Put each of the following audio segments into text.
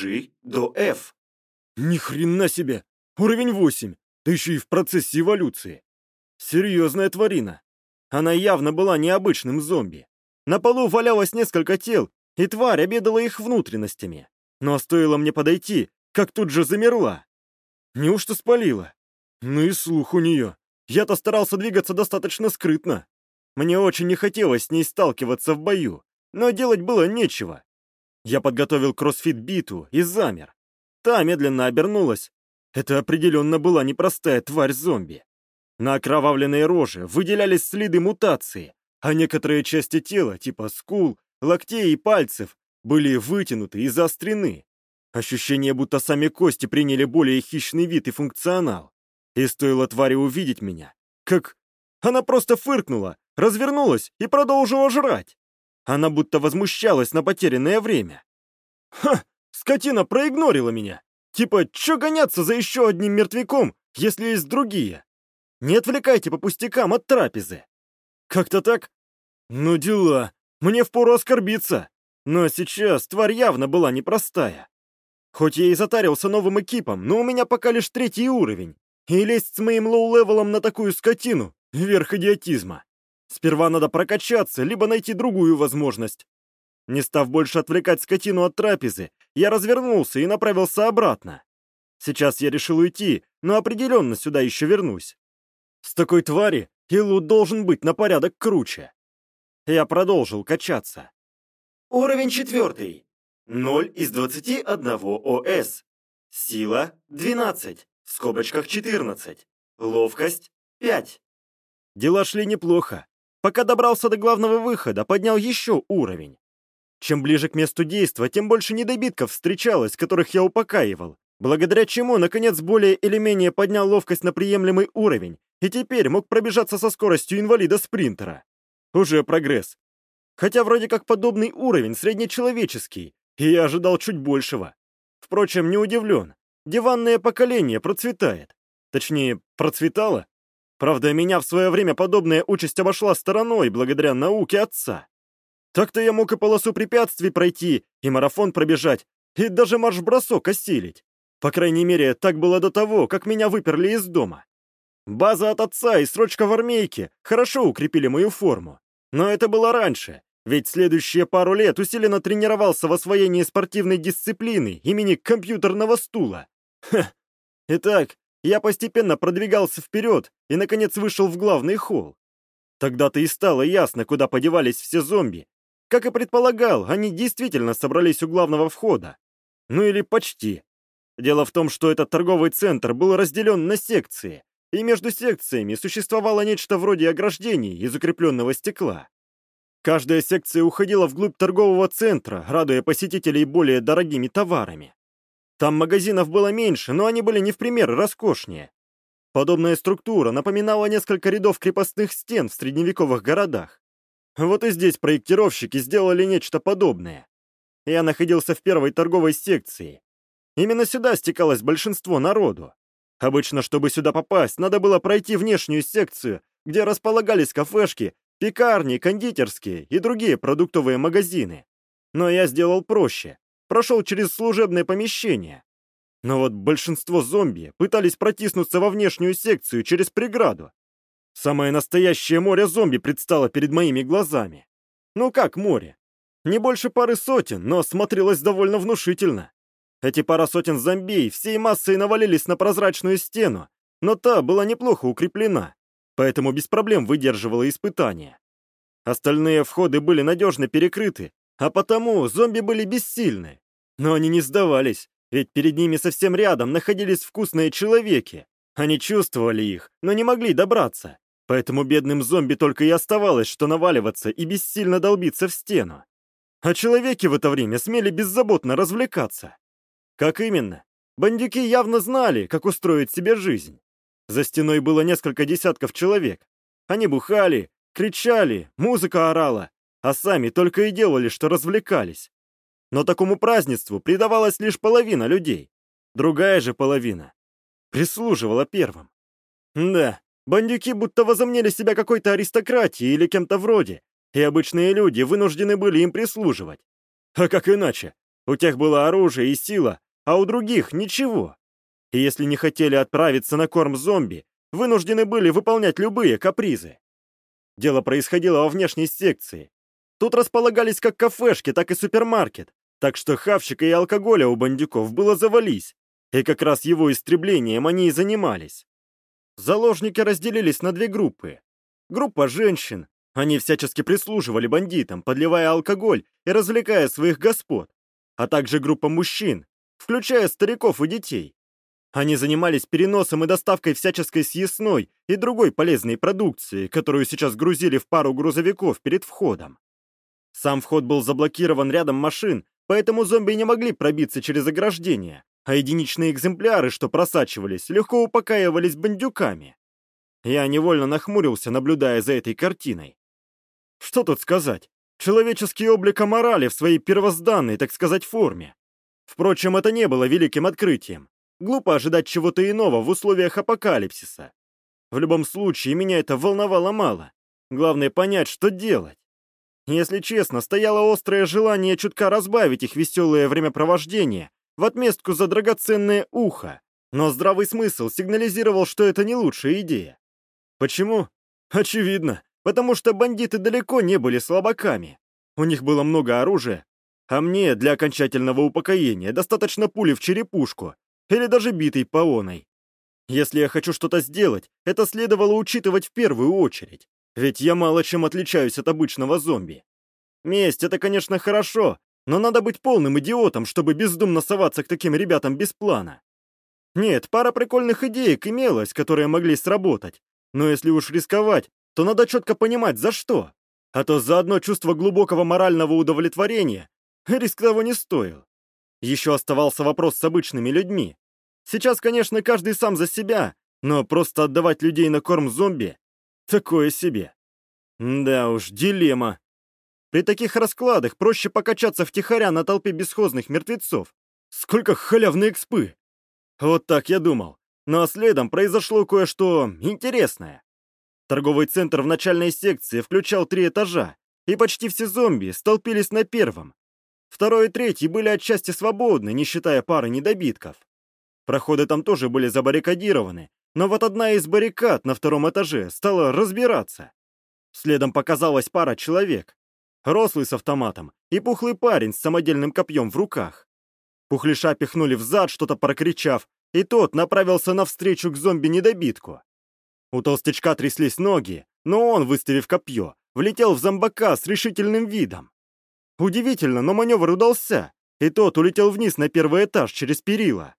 G до F. Ни хрена себе! Уровень 8, да еще и в процессе эволюции. Серьезная тварина. Она явно была необычным зомби. На полу валялось несколько тел, и тварь обедала их внутренностями. Но стоило мне подойти, как тут же замерла. Неужто спалила? Ну и слух у нее. Я-то старался двигаться достаточно скрытно. Мне очень не хотелось с ней сталкиваться в бою, но делать было нечего. Я подготовил кроссфит-биту и замер. Та медленно обернулась. Это определенно была непростая тварь-зомби. На окровавленной роже выделялись следы мутации, а некоторые части тела, типа скул, локтей и пальцев, были вытянуты и заострены. Ощущение, будто сами кости приняли более хищный вид и функционал. И стоило твари увидеть меня, как... Она просто фыркнула, развернулась и продолжила жрать. Она будто возмущалась на потерянное время. Ха! Скотина проигнорила меня. Типа, чё гоняться за еще одним мертвяком, если есть другие? Не отвлекайте по пустякам от трапезы. Как-то так? Ну дела. Мне впору оскорбиться. Но сейчас тварь явно была непростая. Хоть я и затарился новым экипом, но у меня пока лишь третий уровень. И лезть с моим лоу-левелом на такую скотину — верх идиотизма. Сперва надо прокачаться, либо найти другую возможность. Не став больше отвлекать скотину от трапезы, я развернулся и направился обратно. Сейчас я решил уйти, но определенно сюда еще вернусь. С такой твари и лут должен быть на порядок круче. Я продолжил качаться. Уровень четвертый. 0 из 21 ОС. Сила 12, в скобочках 14. Ловкость 5. Дела шли неплохо. Пока добрался до главного выхода, поднял еще уровень. Чем ближе к месту действия, тем больше недобитков встречалось, которых я упокаивал, благодаря чему, наконец, более или менее поднял ловкость на приемлемый уровень и теперь мог пробежаться со скоростью инвалида-спринтера. Уже прогресс. Хотя вроде как подобный уровень среднечеловеческий, и я ожидал чуть большего. Впрочем, не удивлен. Диванное поколение процветает. Точнее, процветало. Правда, меня в свое время подобная участь обошла стороной благодаря науке отца. Так-то я мог и полосу препятствий пройти, и марафон пробежать, и даже марш-бросок осилить. По крайней мере, так было до того, как меня выперли из дома. База от отца и срочка в армейке хорошо укрепили мою форму. Но это было раньше, ведь следующие пару лет усиленно тренировался в освоении спортивной дисциплины имени компьютерного стула. Ха. Итак, я постепенно продвигался вперед и, наконец, вышел в главный холл. Тогда-то и стало ясно, куда подевались все зомби. Как и предполагал, они действительно собрались у главного входа. Ну или почти. Дело в том, что этот торговый центр был разделен на секции, и между секциями существовало нечто вроде ограждений из укрепленного стекла. Каждая секция уходила вглубь торгового центра, радуя посетителей более дорогими товарами. Там магазинов было меньше, но они были не в пример роскошнее. Подобная структура напоминала несколько рядов крепостных стен в средневековых городах. Вот и здесь проектировщики сделали нечто подобное. Я находился в первой торговой секции. Именно сюда стекалось большинство народу. Обычно, чтобы сюда попасть, надо было пройти внешнюю секцию, где располагались кафешки, пекарни, кондитерские и другие продуктовые магазины. Но я сделал проще. Прошел через служебное помещение. Но вот большинство зомби пытались протиснуться во внешнюю секцию через преграду. Самое настоящее море зомби предстало перед моими глазами. Ну как море? Не больше пары сотен, но смотрелось довольно внушительно. Эти пара сотен зомбей всей массой навалились на прозрачную стену, но та была неплохо укреплена, поэтому без проблем выдерживала испытания. Остальные входы были надежно перекрыты, а потому зомби были бессильны. Но они не сдавались, ведь перед ними совсем рядом находились вкусные человеки. Они чувствовали их, но не могли добраться. Поэтому бедным зомби только и оставалось, что наваливаться и бессильно долбиться в стену. А человеки в это время смели беззаботно развлекаться. Как именно? Бандюки явно знали, как устроить себе жизнь. За стеной было несколько десятков человек. Они бухали, кричали, музыка орала, а сами только и делали, что развлекались. Но такому празднеству предавалась лишь половина людей. Другая же половина прислуживала первым. Да, бандюки будто возомнили себя какой-то аристократией или кем-то вроде, и обычные люди вынуждены были им прислуживать. А как иначе? У тех было оружие и сила, а у других ничего. И если не хотели отправиться на корм зомби, вынуждены были выполнять любые капризы. Дело происходило во внешней секции. Тут располагались как кафешки, так и супермаркет, так что хавщика и алкоголя у бандюков было завались, и как раз его истреблением они и занимались. Заложники разделились на две группы. Группа женщин, они всячески прислуживали бандитам, подливая алкоголь и развлекая своих господ, а также группа мужчин, включая стариков и детей. Они занимались переносом и доставкой всяческой съестной и другой полезной продукции, которую сейчас грузили в пару грузовиков перед входом. Сам вход был заблокирован рядом машин, поэтому зомби не могли пробиться через ограждение, а единичные экземпляры, что просачивались, легко упокаивались бандюками. Я невольно нахмурился, наблюдая за этой картиной. Что тут сказать? Человеческий облик морали в своей первозданной, так сказать, форме. Впрочем, это не было великим открытием. Глупо ожидать чего-то иного в условиях апокалипсиса. В любом случае, меня это волновало мало. Главное понять, что делать. Если честно, стояло острое желание чутка разбавить их веселое времяпровождение в отместку за драгоценное ухо, но здравый смысл сигнализировал, что это не лучшая идея. Почему? Очевидно, потому что бандиты далеко не были слабаками. У них было много оружия, а мне для окончательного упокоения достаточно пули в черепушку или даже битой паоной. Если я хочу что-то сделать, это следовало учитывать в первую очередь, ведь я мало чем отличаюсь от обычного зомби. Месть — это, конечно, хорошо, но надо быть полным идиотом, чтобы бездумно соваться к таким ребятам без плана. Нет, пара прикольных идеек имелась, которые могли сработать, но если уж рисковать, то надо четко понимать, за что. А то за одно чувство глубокого морального удовлетворения риск того не стоил. Еще оставался вопрос с обычными людьми. Сейчас, конечно, каждый сам за себя, но просто отдавать людей на корм зомби — такое себе. Да уж, дилемма. При таких раскладах проще покачаться втихаря на толпе бесхозных мертвецов. Сколько халявной экспы! Вот так я думал. Но следом произошло кое-что интересное. Торговый центр в начальной секции включал три этажа, и почти все зомби столпились на первом, Второй и третий были отчасти свободны, не считая пары недобитков. Проходы там тоже были забаррикадированы, но вот одна из баррикад на втором этаже стала разбираться. Следом показалась пара человек. Рослый с автоматом и пухлый парень с самодельным копьем в руках. Пухлиша пихнули взад, что-то прокричав, и тот направился навстречу к зомби-недобитку. У толстячка тряслись ноги, но он, выставив копье, влетел в зомбака с решительным видом. Удивительно, но маневр удался, и тот улетел вниз на первый этаж через перила.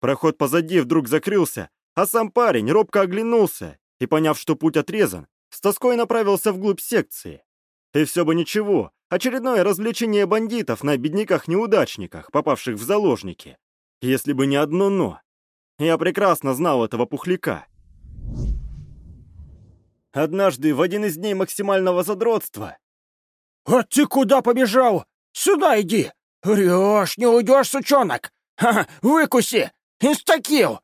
Проход позади вдруг закрылся, а сам парень робко оглянулся и, поняв, что путь отрезан, с тоской направился вглубь секции. И все бы ничего, очередное развлечение бандитов на бедняках-неудачниках, попавших в заложники. Если бы не одно «но». Я прекрасно знал этого пухляка. Однажды, в один из дней максимального задротства, «А ты куда побежал? Сюда иди! Врешь, не уйдешь, сучонок! Ха, выкуси! Инстакил!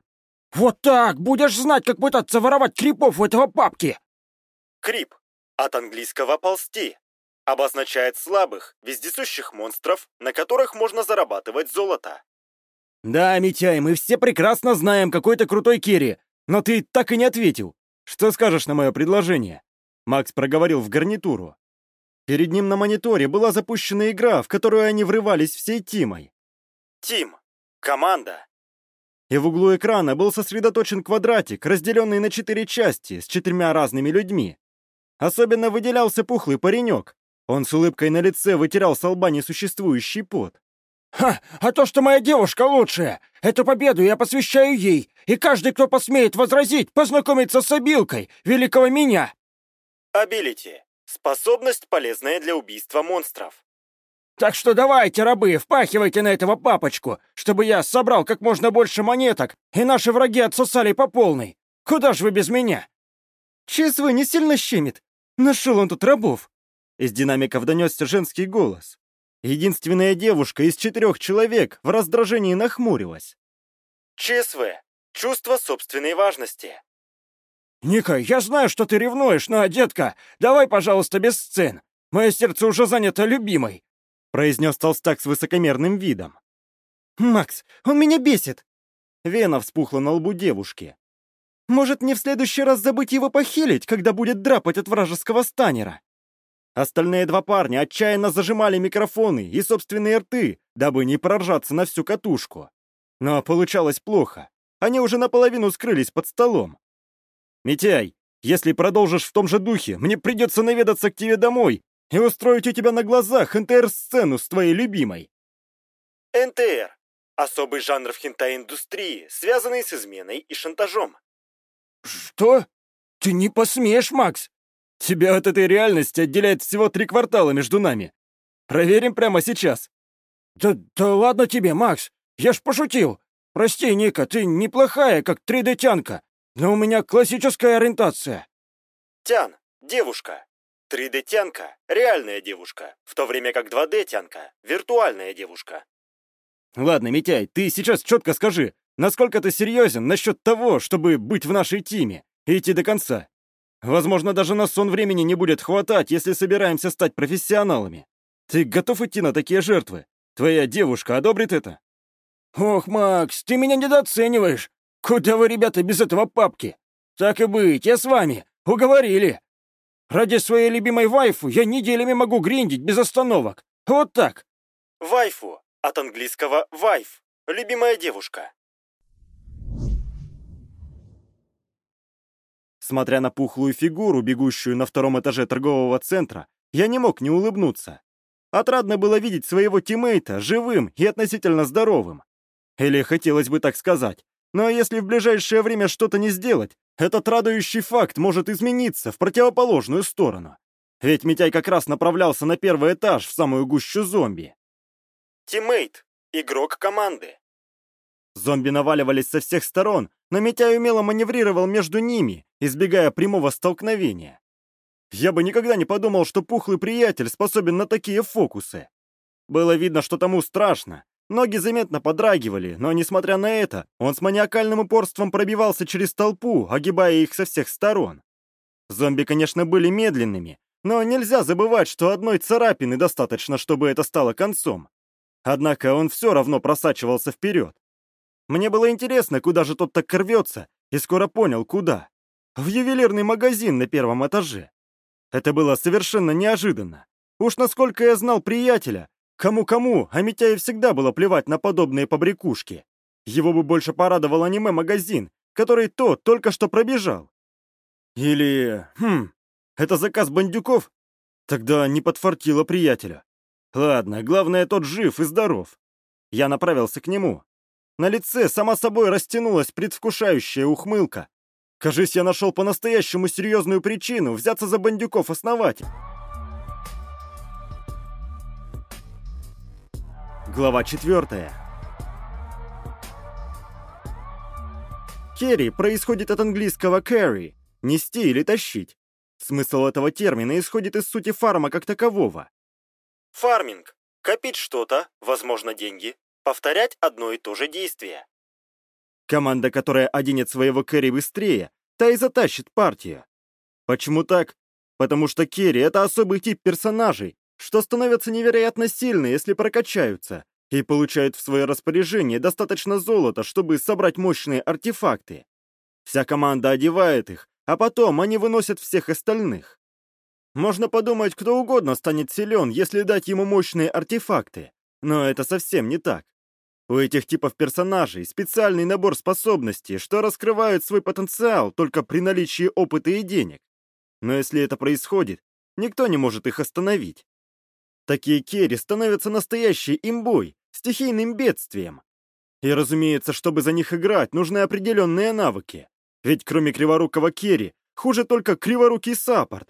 Вот так будешь знать, как пытаться воровать крипов у этого папки!» Крип. От английского «ползти». Обозначает слабых, вездесущих монстров, на которых можно зарабатывать золото. «Да, Митяй, мы все прекрасно знаем, какой ты крутой Керри, но ты так и не ответил. Что скажешь на мое предложение?» Макс проговорил в гарнитуру. Перед ним на мониторе была запущена игра, в которую они врывались всей Тимой. Тим. Команда. И в углу экрана был сосредоточен квадратик, разделенный на четыре части, с четырьмя разными людьми. Особенно выделялся пухлый паренек. Он с улыбкой на лице вытирал с лба несуществующий пот. «Ха! А то, что моя девушка лучшая! Эту победу я посвящаю ей, и каждый, кто посмеет возразить, познакомится с обилкой великого меня!» Абилити. Способность, полезная для убийства монстров. Так что давайте, рабы, впахивайте на этого папочку, чтобы я собрал как можно больше монеток, и наши враги отсосали по полной. Куда ж вы без меня? ЧСВ не сильно щемит. Нашел он тут рабов. Из динамиков донесся женский голос. Единственная девушка из четырех человек в раздражении нахмурилась. ЧСВ. Чувство собственной важности. «Ника, я знаю, что ты ревнуешь, но, детка, давай, пожалуйста, без сцен. Мое сердце уже занято любимой. Произнес толстак с высокомерным видом. «Макс, он меня бесит!» Вена вспухла на лбу девушки. «Может, мне в следующий раз забыть его похилить, когда будет драпать от вражеского станера?» Остальные два парня отчаянно зажимали микрофоны и собственные рты, дабы не проржаться на всю катушку. Но получалось плохо. Они уже наполовину скрылись под столом. «Митяй, если продолжишь в том же духе, мне придется наведаться к тебе домой и устроить у тебя на глазах НТР-сцену с твоей любимой». НТР – особый жанр в хентай-индустрии, связанный с изменой и шантажом. «Что? Ты не посмеешь, Макс!» Тебя от этой реальности отделяет всего три квартала между нами. Проверим прямо сейчас. Да, да ладно тебе, Макс. Я ж пошутил. Прости, Ника, ты неплохая, как 3D-тянка, но у меня классическая ориентация. Тян – девушка. 3D-тянка – реальная девушка, в то время как 2D-тянка – виртуальная девушка. Ладно, Митяй, ты сейчас четко скажи, насколько ты серьезен насчет того, чтобы быть в нашей тиме и идти до конца. Возможно, даже на сон времени не будет хватать, если собираемся стать профессионалами. Ты готов идти на такие жертвы? Твоя девушка одобрит это? Ох, Макс, ты меня недооцениваешь. Куда вы, ребята, без этого папки? Так и быть, я с вами. Уговорили. Ради своей любимой вайфу я неделями могу гриндить без остановок. Вот так. Вайфу. От английского «вайф». Любимая девушка. Смотря на пухлую фигуру, бегущую на втором этаже торгового центра, я не мог не улыбнуться. Отрадно было видеть своего тиммейта живым и относительно здоровым. Или хотелось бы так сказать. Но если в ближайшее время что-то не сделать, этот радующий факт может измениться в противоположную сторону. Ведь Митяй как раз направлялся на первый этаж в самую гущу зомби. Тиммейт. Игрок команды. Зомби наваливались со всех сторон, но Митяй умело маневрировал между ними, избегая прямого столкновения. Я бы никогда не подумал, что пухлый приятель способен на такие фокусы. Было видно, что тому страшно. Ноги заметно подрагивали, но, несмотря на это, он с маниакальным упорством пробивался через толпу, огибая их со всех сторон. Зомби, конечно, были медленными, но нельзя забывать, что одной царапины достаточно, чтобы это стало концом. Однако он все равно просачивался вперед. Мне было интересно, куда же тот так рвется, и скоро понял, куда. В ювелирный магазин на первом этаже. Это было совершенно неожиданно. Уж насколько я знал приятеля, кому-кому, а Митяе всегда было плевать на подобные побрякушки. Его бы больше порадовал аниме-магазин, который тот только что пробежал. Или... Хм... Это заказ бандюков? Тогда не подфартило приятеля. Ладно, главное, тот жив и здоров. Я направился к нему. На лице сама собой растянулась предвкушающая ухмылка. Кажись, я нашел по-настоящему серьезную причину взяться за бандюков Глава четвертая. Керри происходит от английского carry – нести или тащить. Смысл этого термина исходит из сути фарма как такового. Фарминг. Копить что-то, возможно, деньги, повторять одно и то же действие. Команда, которая оденет своего Керри быстрее, та и затащит партию. Почему так? Потому что Керри — это особый тип персонажей, что становятся невероятно сильны, если прокачаются, и получают в свое распоряжение достаточно золота, чтобы собрать мощные артефакты. Вся команда одевает их, а потом они выносят всех остальных. Можно подумать, кто угодно станет силен, если дать ему мощные артефакты. Но это совсем не так. У этих типов персонажей специальный набор способностей, что раскрывают свой потенциал только при наличии опыта и денег. Но если это происходит, никто не может их остановить. Такие керри становятся настоящей имбой, стихийным бедствием. И, разумеется, чтобы за них играть, нужны определенные навыки. Ведь кроме криворукого керри, хуже только криворукий саппорт.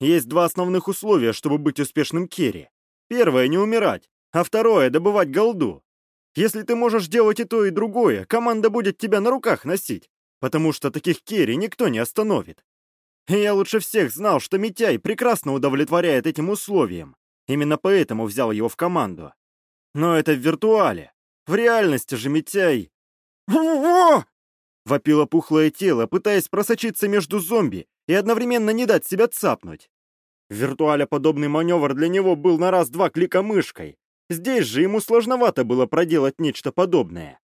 Есть два основных условия, чтобы быть успешным керри. Первое — не умирать, а второе — добывать голду. Если ты можешь делать и то, и другое, команда будет тебя на руках носить, потому что таких керри никто не остановит. И я лучше всех знал, что Митяй прекрасно удовлетворяет этим условиям. Именно поэтому взял его в команду. Но это в виртуале. В реальности же Митяй... «Во!» — вопило пухлое тело, пытаясь просочиться между зомби и одновременно не дать себя цапнуть. В виртуале подобный маневр для него был на раз-два клика мышкой. Здесь же ему сложновато было проделать нечто подобное.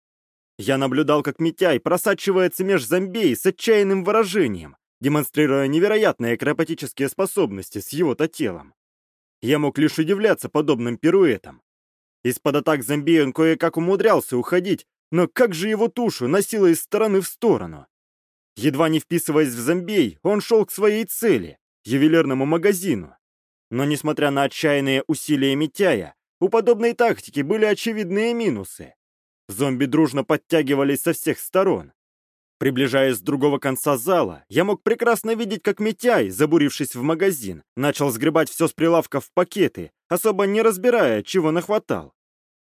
Я наблюдал, как Митяй просачивается меж зомбей с отчаянным выражением, демонстрируя невероятные акробатические способности с его-то телом. Я мог лишь удивляться подобным пируэтам. Из-под атак зомби он кое-как умудрялся уходить, но как же его тушу носило из стороны в сторону? Едва не вписываясь в зомбей, он шел к своей цели — ювелирному магазину. Но несмотря на отчаянные усилия Митяя, у подобной тактики были очевидные минусы. Зомби дружно подтягивались со всех сторон. Приближаясь с другого конца зала, я мог прекрасно видеть, как Митяй, забурившись в магазин, начал сгребать все с прилавка в пакеты, особо не разбирая, чего нахватал.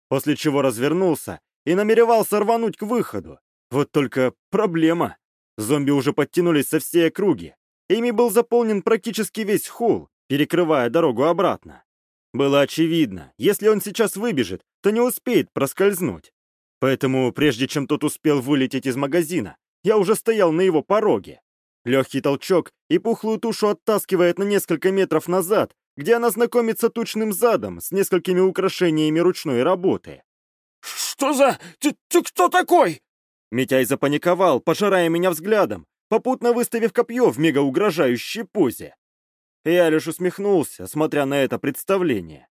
После чего развернулся и намеревался рвануть к выходу. Вот только проблема. Зомби уже подтянулись со всей округи. Ими был заполнен практически весь холл, перекрывая дорогу обратно. Было очевидно, если он сейчас выбежит, то не успеет проскользнуть. Поэтому, прежде чем тот успел вылететь из магазина, я уже стоял на его пороге. Легкий толчок, и пухлую тушу оттаскивает на несколько метров назад, где она знакомится тучным задом с несколькими украшениями ручной работы. «Что за... Ты, ты кто такой?» Митяй запаниковал, пожирая меня взглядом, попутно выставив копье в мега угрожающей позе. Я лишь усмехнулся, смотря на это представление.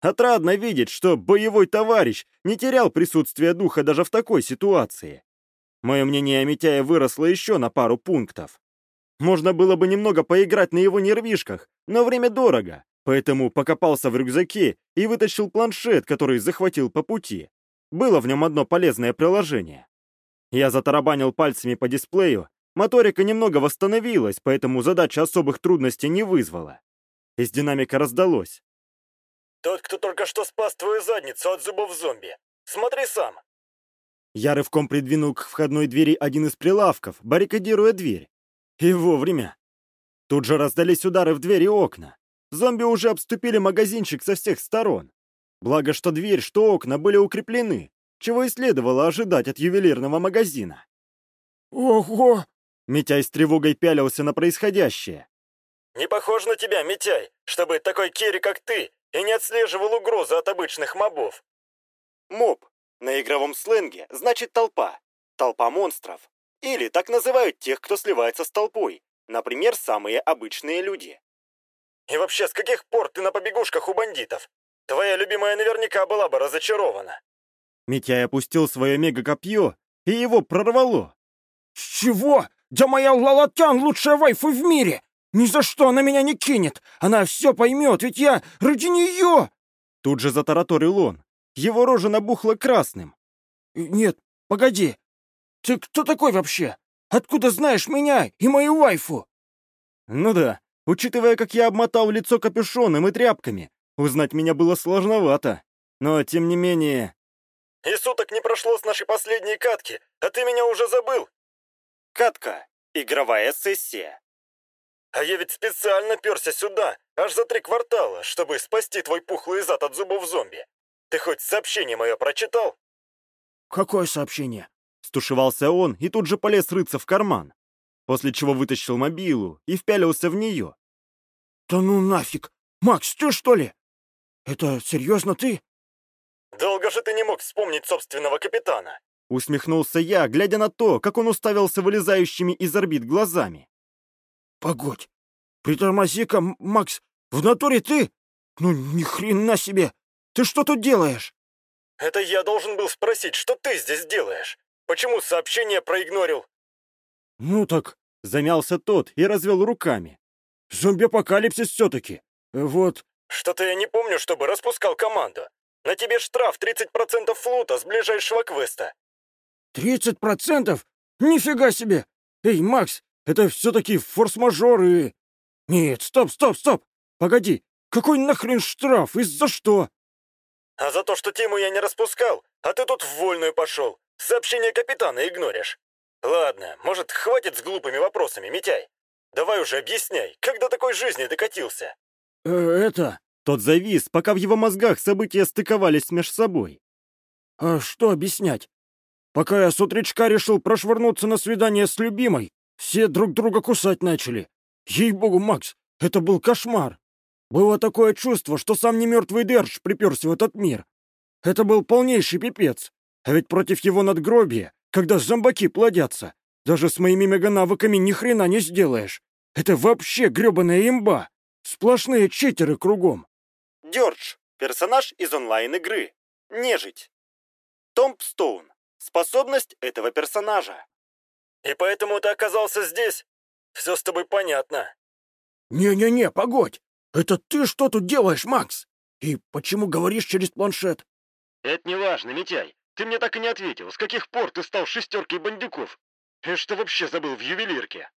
Отрадно видеть, что боевой товарищ не терял присутствие духа даже в такой ситуации. Мое мнение о Митяе выросло еще на пару пунктов. Можно было бы немного поиграть на его нервишках, но время дорого, поэтому покопался в рюкзаке и вытащил планшет, который захватил по пути. Было в нем одно полезное приложение. Я затарабанил пальцами по дисплею, моторика немного восстановилась, поэтому задача особых трудностей не вызвала. Из динамика раздалось. Тот, кто только что спас твою задницу от зубов зомби. Смотри сам. Я рывком придвинул к входной двери один из прилавков, баррикадируя дверь. И вовремя. Тут же раздались удары в двери и окна. Зомби уже обступили магазинчик со всех сторон. Благо, что дверь, что окна были укреплены, чего и следовало ожидать от ювелирного магазина. «Ого!» Митяй с тревогой пялился на происходящее. «Не похож на тебя, Митяй, чтобы такой Керри, как ты, и не отслеживал угрозы от обычных мобов. Моб на игровом сленге значит толпа, толпа монстров. Или так называют тех, кто сливается с толпой, например, самые обычные люди. И вообще, с каких пор ты на побегушках у бандитов? Твоя любимая наверняка была бы разочарована. Митяй опустил свое мега-копье, и его прорвало. «С чего? Да моя Лалатян лучшая вайфу в мире! Ни за что она меня не кинет! Она все поймет, ведь я ради нее!» Тут же затараторил он. Его рожа набухла красным. «Нет, погоди. Ты кто такой вообще? Откуда знаешь меня и мою вайфу?» «Ну да, учитывая, как я обмотал лицо капюшоном и тряпками, узнать меня было сложновато. Но, тем не менее...» «И суток не прошло с нашей последней катки, а ты меня уже забыл!» «Катка. Игровая сессия. А я ведь специально перся сюда, аж за три квартала, чтобы спасти твой пухлый зад от зубов зомби. Ты хоть сообщение мое прочитал? Какое сообщение? Стушевался он и тут же полез рыться в карман, после чего вытащил мобилу и впялился в нее. Да ну нафиг! Макс, ты что ли? Это серьезно ты? Долго же ты не мог вспомнить собственного капитана. Усмехнулся я, глядя на то, как он уставился вылезающими из орбит глазами. Погодь, притормози-ка, Макс, в натуре ты? Ну, ни хрена себе! Ты что тут делаешь? Это я должен был спросить, что ты здесь делаешь? Почему сообщение проигнорил? Ну так... Замялся тот и развел руками. Зомби-апокалипсис все-таки. Вот... Что-то я не помню, чтобы распускал команду. На тебе штраф 30% флута с ближайшего квеста. 30%? Нифига себе! Эй, Макс, это все-таки форс-мажоры. Нет, стоп, стоп, стоп. Погоди, какой нахрен штраф? Из-за что? А за то, что тему я не распускал, а ты тут в вольную пошел. Сообщение капитана игноришь. Ладно, может, хватит с глупыми вопросами, Митяй. Давай уже объясняй, как до такой жизни докатился? Э, это... Тот завис, пока в его мозгах события стыковались меж собой. А что объяснять? Пока я с утречка решил прошвырнуться на свидание с любимой, все друг друга кусать начали. Ей-богу, Макс, это был кошмар. Было такое чувство, что сам не мертвый Держ приперся в этот мир. Это был полнейший пипец. А ведь против его надгробия, когда зомбаки плодятся, даже с моими меганавыками ни хрена не сделаешь. Это вообще грёбаная имба. Сплошные читеры кругом. Дёрдж. Персонаж из онлайн-игры. Нежить. Томпстоун. Способность этого персонажа. И поэтому ты оказался здесь? Все с тобой понятно. Не-не-не, погодь. Это ты что тут делаешь, Макс? И почему говоришь через планшет? Это не важно, Митяй. Ты мне так и не ответил, с каких пор ты стал шестеркой бандюков? И что вообще забыл в ювелирке?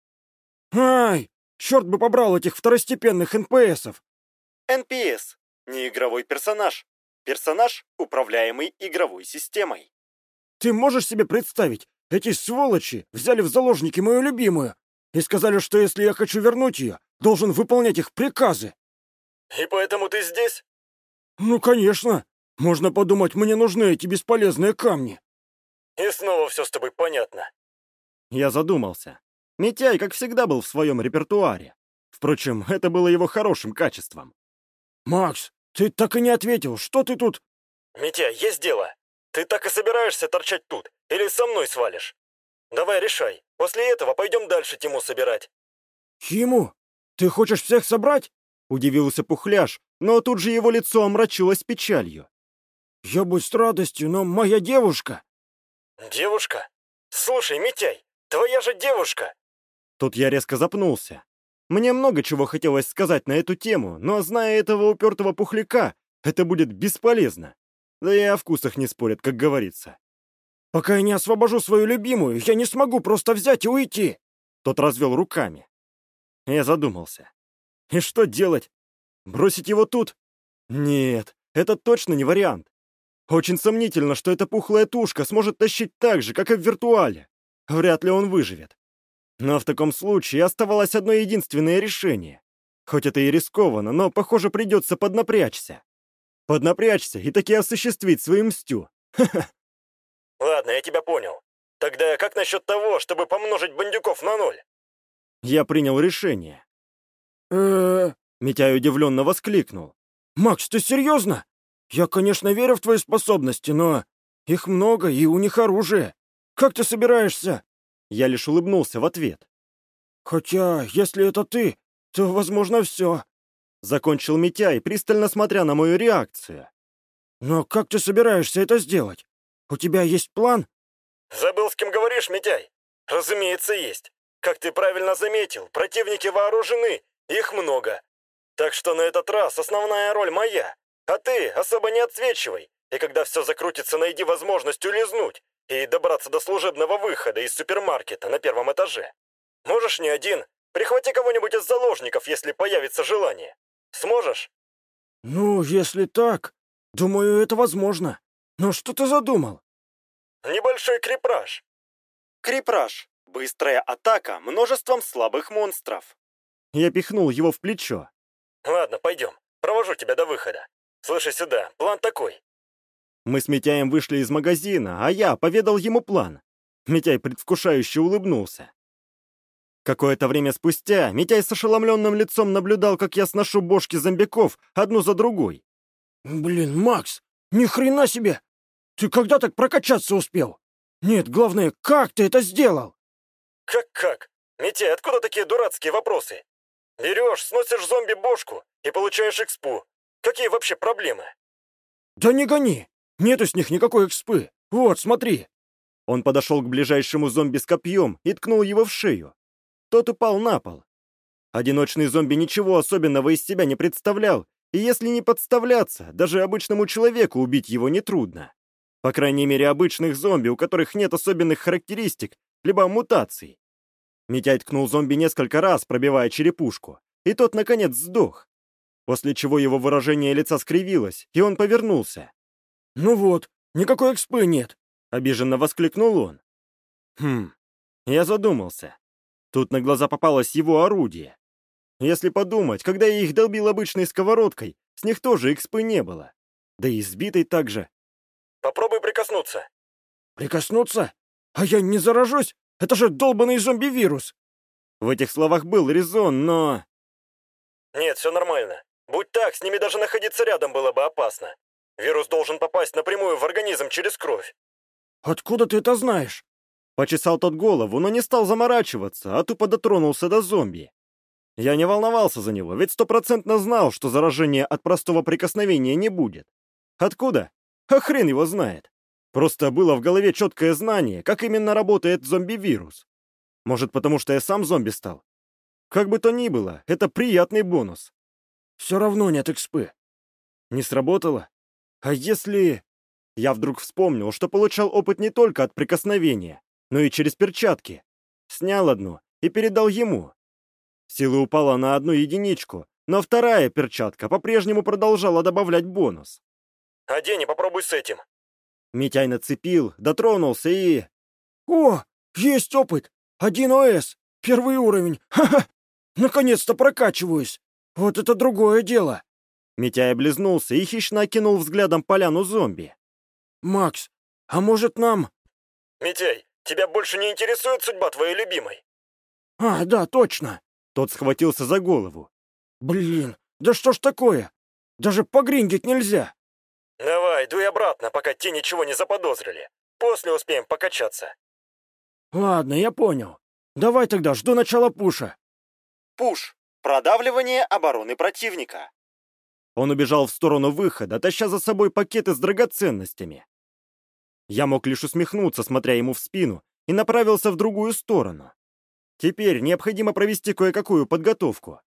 Ай, черт бы побрал этих второстепенных НПСов. НПС. Неигровой персонаж. Персонаж, управляемый игровой системой. Ты можешь себе представить, эти сволочи взяли в заложники мою любимую и сказали, что если я хочу вернуть ее, должен выполнять их приказы. И поэтому ты здесь? Ну, конечно. Можно подумать, мне нужны эти бесполезные камни. И снова все с тобой понятно. Я задумался. Митяй, как всегда, был в своем репертуаре. Впрочем, это было его хорошим качеством. «Макс, ты так и не ответил. Что ты тут...» «Митя, есть дело. Ты так и собираешься торчать тут? Или со мной свалишь? Давай решай. После этого пойдем дальше Тиму собирать». «Тиму? Ты хочешь всех собрать?» Удивился Пухляш, но тут же его лицо омрачилось печалью. «Я бы с радостью, но моя девушка...» «Девушка? Слушай, Митяй, твоя же девушка!» Тут я резко запнулся. Мне много чего хотелось сказать на эту тему, но, зная этого упертого пухляка, это будет бесполезно. Да и о вкусах не спорят, как говорится. «Пока я не освобожу свою любимую, я не смогу просто взять и уйти!» Тот развел руками. Я задумался. И что делать? Бросить его тут? Нет, это точно не вариант. Очень сомнительно, что эта пухлая тушка сможет тащить так же, как и в виртуале. Вряд ли он выживет. Но в таком случае оставалось одно единственное решение. Хоть это и рискованно, но, похоже, придется поднапрячься. Поднапрячься и таки осуществить свою мстю. Ха-ха. Ладно, я тебя понял. Тогда как насчет того, чтобы помножить бандюков на ноль? Я принял решение. э Митяй удивленно воскликнул. «Макс, ты серьезно? Я, конечно, верю в твои способности, но их много, и у них оружие. Как ты собираешься?» Я лишь улыбнулся в ответ. «Хотя, если это ты, то, возможно, все», — закончил Митяй, пристально смотря на мою реакцию. «Но как ты собираешься это сделать? У тебя есть план?» «Забыл, с кем говоришь, Митяй? Разумеется, есть. Как ты правильно заметил, противники вооружены, их много. Так что на этот раз основная роль моя. А ты особо не отсвечивай. И когда все закрутится, найди возможность улизнуть и добраться до служебного выхода из супермаркета на первом этаже. Можешь не один. Прихвати кого-нибудь из заложников, если появится желание. Сможешь? «Ну, если так, думаю, это возможно. Но что ты задумал?» Небольшой крепраж. Крипраж. Быстрая атака множеством слабых монстров. Я пихнул его в плечо. Ладно, пойдем. Провожу тебя до выхода. Слушай сюда, план такой. Мы с Митяем вышли из магазина, а я поведал ему план. Митяй предвкушающе улыбнулся. Какое-то время спустя Митяй с ошеломленным лицом наблюдал, как я сношу бошки зомбиков одну за другой. «Блин, Макс, ни хрена себе! Ты когда так прокачаться успел? Нет, главное, как ты это сделал?» Как-как? Митяй, откуда такие дурацкие вопросы? Берешь, сносишь зомби-бошку и получаешь экспу. Какие вообще проблемы? «Да не гони! Нету с них никакой экспы! Вот, смотри!» Он подошел к ближайшему зомби с копьем и ткнул его в шею. Тот упал на пол. Одиночный зомби ничего особенного из себя не представлял, и если не подставляться, даже обычному человеку убить его нетрудно. По крайней мере, обычных зомби, у которых нет особенных характеристик, либо мутаций. Митяй ткнул зомби несколько раз, пробивая черепушку, и тот, наконец, сдох. После чего его выражение лица скривилось, и он повернулся. «Ну вот, никакой экспы нет!» — обиженно воскликнул он. Хм, я задумался. Тут на глаза попалось его орудие. Если подумать, когда я их долбил обычной сковородкой, с них тоже экспы не было. Да и сбитой также. Попробуй прикоснуться. «Прикоснуться? А я не заражусь? Это же долбанный зомби-вирус!» В этих словах был резон, но... Нет, все нормально. Будь так, с ними даже находиться рядом было бы опасно. Вирус должен попасть напрямую в организм через кровь. Откуда ты это знаешь? Почесал тот голову, но не стал заморачиваться, а тупо дотронулся до зомби. Я не волновался за него, ведь стопроцентно знал, что заражения от простого прикосновения не будет. Откуда? А хрен его знает. Просто было в голове четкое знание, как именно работает зомби-вирус. Может, потому что я сам зомби стал? Как бы то ни было, это приятный бонус. Все равно нет экспы. Не сработало? А если... Я вдруг вспомнил, что получал опыт не только от прикосновения, но и через перчатки. Снял одну и передал ему. Сила упала на одну единичку, но вторая перчатка по-прежнему продолжала добавлять бонус. «Одень и попробуй с этим». Митяй нацепил, дотронулся и... «О, есть опыт! Один ОС! Первый уровень! Ха-ха! Наконец-то прокачиваюсь! Вот это другое дело!» Митяй облизнулся и хищно окинул взглядом поляну зомби. «Макс, а может нам...» «Митяй, тебя больше не интересует судьба твоей любимой?» «А, да, точно!» Тот схватился за голову. «Блин, да что ж такое? Даже погриндить нельзя!» «Давай, дуй обратно, пока те ничего не заподозрили. После успеем покачаться». «Ладно, я понял. Давай тогда, жду начала пуша». Пуш. Продавливание обороны противника. Он убежал в сторону выхода, таща за собой пакеты с драгоценностями. Я мог лишь усмехнуться, смотря ему в спину, и направился в другую сторону. Теперь необходимо провести кое-какую подготовку.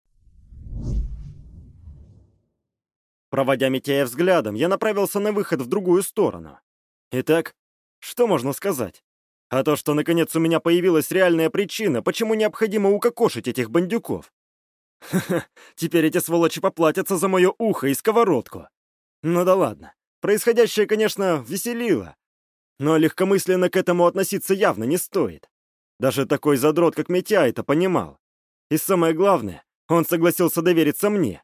Проводя Митяя взглядом, я направился на выход в другую сторону. Итак, что можно сказать? А то, что наконец у меня появилась реальная причина, почему необходимо укокошить этих бандюков. Ха-ха, теперь эти сволочи поплатятся за мое ухо и сковородку. Ну да ладно. Происходящее, конечно, веселило. Но легкомысленно к этому относиться явно не стоит. Даже такой задрот, как Митя, это понимал. И самое главное, он согласился довериться мне.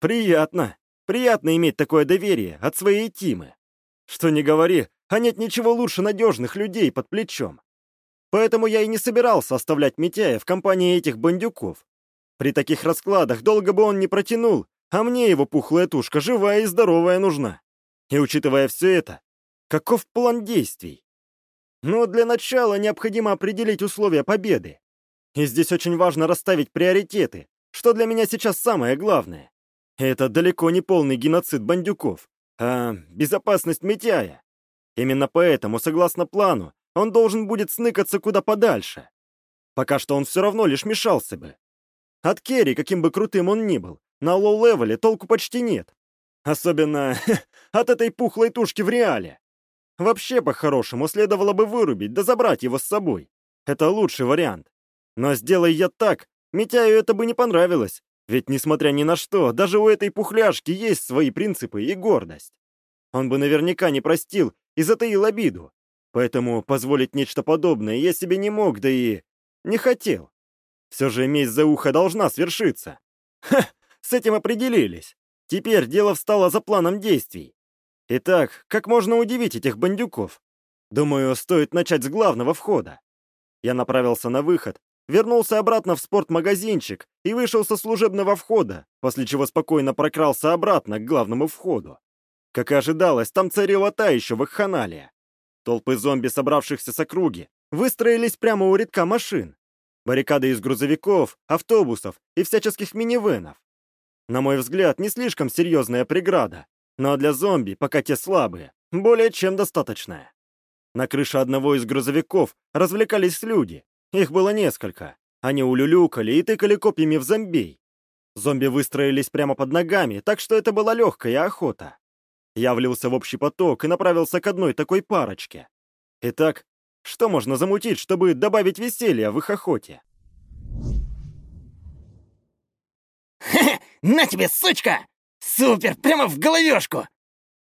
Приятно. Приятно иметь такое доверие от своей Тимы. Что не говори, а нет ничего лучше надежных людей под плечом. Поэтому я и не собирался оставлять Митяя в компании этих бандюков. При таких раскладах долго бы он не протянул, а мне его пухлая тушка живая и здоровая нужна. И учитывая все это, каков план действий? Но для начала необходимо определить условия победы. И здесь очень важно расставить приоритеты, что для меня сейчас самое главное. Это далеко не полный геноцид бандюков, а безопасность Митяя. Именно поэтому, согласно плану, он должен будет сныкаться куда подальше. Пока что он все равно лишь мешался бы. От Керри, каким бы крутым он ни был, на лоу-левеле толку почти нет. Особенно от этой пухлой тушки в реале. Вообще, по-хорошему, следовало бы вырубить, да забрать его с собой. Это лучший вариант. Но сделай я так, Митяю это бы не понравилось. Ведь, несмотря ни на что, даже у этой пухляшки есть свои принципы и гордость. Он бы наверняка не простил и затаил обиду. Поэтому позволить нечто подобное я себе не мог, да и не хотел. Все же месть за ухо должна свершиться. Ха, с этим определились. Теперь дело встало за планом действий. Итак, как можно удивить этих бандюков? Думаю, стоит начать с главного входа. Я направился на выход, вернулся обратно в спортмагазинчик и вышел со служебного входа, после чего спокойно прокрался обратно к главному входу. Как и ожидалось, там царила та еще вакханалия. Толпы зомби, собравшихся с округи, выстроились прямо у редка машин. Баррикады из грузовиков, автобусов и всяческих минивенов. На мой взгляд, не слишком серьезная преграда, но для зомби, пока те слабые, более чем достаточная. На крыше одного из грузовиков развлекались люди. Их было несколько. Они улюлюкали и тыкали копьями в зомбей. Зомби выстроились прямо под ногами, так что это была легкая охота. Я влился в общий поток и направился к одной такой парочке. Итак, что можно замутить, чтобы добавить веселья в их охоте? Хе-хе, на тебе, сучка! Супер, прямо в головешку!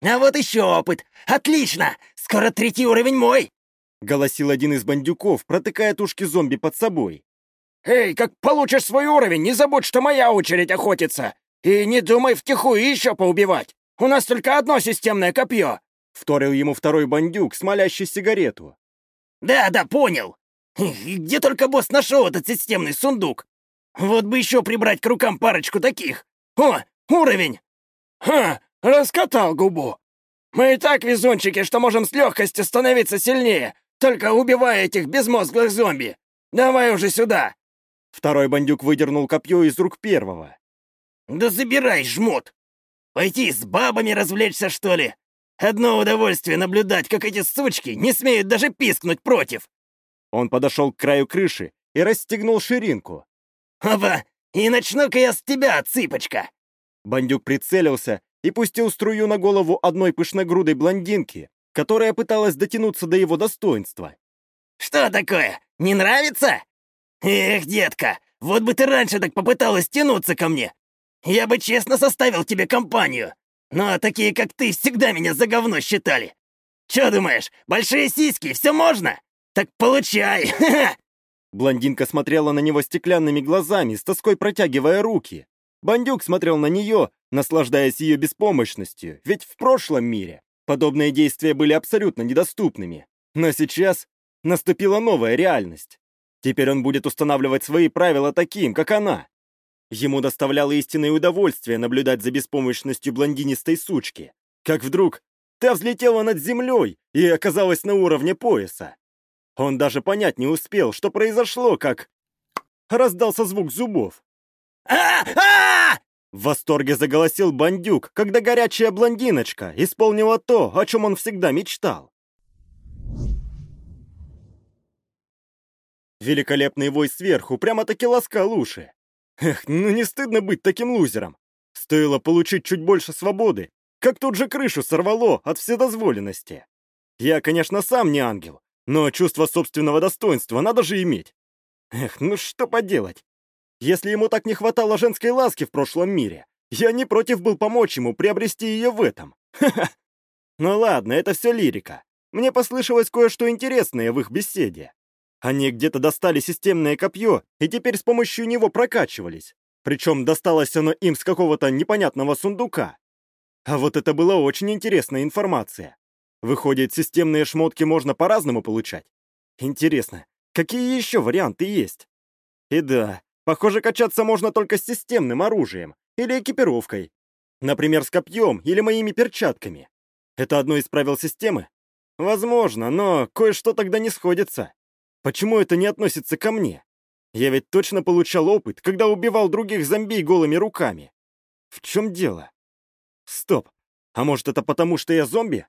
А вот еще опыт! Отлично! Скоро третий уровень мой! Голосил один из бандюков, протыкая тушки зомби под собой. «Эй, как получишь свой уровень, не забудь, что моя очередь охотиться! И не думай втихую еще поубивать! У нас только одно системное копье!» Вторил ему второй бандюк, смолящий сигарету. Да, да, понял. И где только босс нашел этот системный сундук? Вот бы еще прибрать к рукам парочку таких. О, Уровень!» «Ха! Раскатал губу! Мы и так везунчики, что можем с легкостью становиться сильнее, только убивая этих безмозглых зомби! Давай уже сюда!» Второй бандюк выдернул копье из рук первого. «Да забирай, жмот! Пойти с бабами развлечься, что ли? Одно удовольствие наблюдать, как эти сучки не смеют даже пискнуть против!» Он подошел к краю крыши и расстегнул ширинку. «Опа! И начну-ка я с тебя, цыпочка!» Бандюк прицелился и пустил струю на голову одной пышногрудой блондинки, которая пыталась дотянуться до его достоинства. «Что такое? Не нравится? Эх, детка, вот бы ты раньше так попыталась тянуться ко мне. Я бы честно составил тебе компанию. Но такие, как ты, всегда меня за говно считали. Чё думаешь, большие сиськи, все можно? Так получай! Блондинка смотрела на него стеклянными глазами, с тоской протягивая руки. Бандюк смотрел на нее, наслаждаясь ее беспомощностью, ведь в прошлом мире подобные действия были абсолютно недоступными. Но сейчас наступила новая реальность. Теперь он будет устанавливать свои правила таким, как она. Ему доставляло истинное удовольствие наблюдать за беспомощностью блондинистой сучки. Как вдруг та взлетела над землей и оказалась на уровне пояса. Он даже понять не успел, что произошло, как... Раздался звук зубов. А-а-а! В восторге заголосил бандюк, когда горячая блондиночка исполнила то, о чем он всегда мечтал. Великолепный вой сверху прямо-таки ласкал уши. Эх, ну не стыдно быть таким лузером. Стоило получить чуть больше свободы, как тут же крышу сорвало от вседозволенности. Я, конечно, сам не ангел, но чувство собственного достоинства надо же иметь. Эх, ну что поделать. Если ему так не хватало женской ласки в прошлом мире, я не против был помочь ему приобрести ее в этом. Ха-ха. Ну ладно, это все лирика. Мне послышалось кое-что интересное в их беседе. Они где-то достали системное копье и теперь с помощью него прокачивались. Причем досталось оно им с какого-то непонятного сундука. А вот это была очень интересная информация. Выходит, системные шмотки можно по-разному получать? Интересно, какие еще варианты есть? И да, Похоже, качаться можно только с системным оружием или экипировкой. Например, с копьем или моими перчатками. Это одно из правил системы? Возможно, но кое-что тогда не сходится. Почему это не относится ко мне? Я ведь точно получал опыт, когда убивал других зомби голыми руками. В чем дело? Стоп. А может, это потому, что я зомби?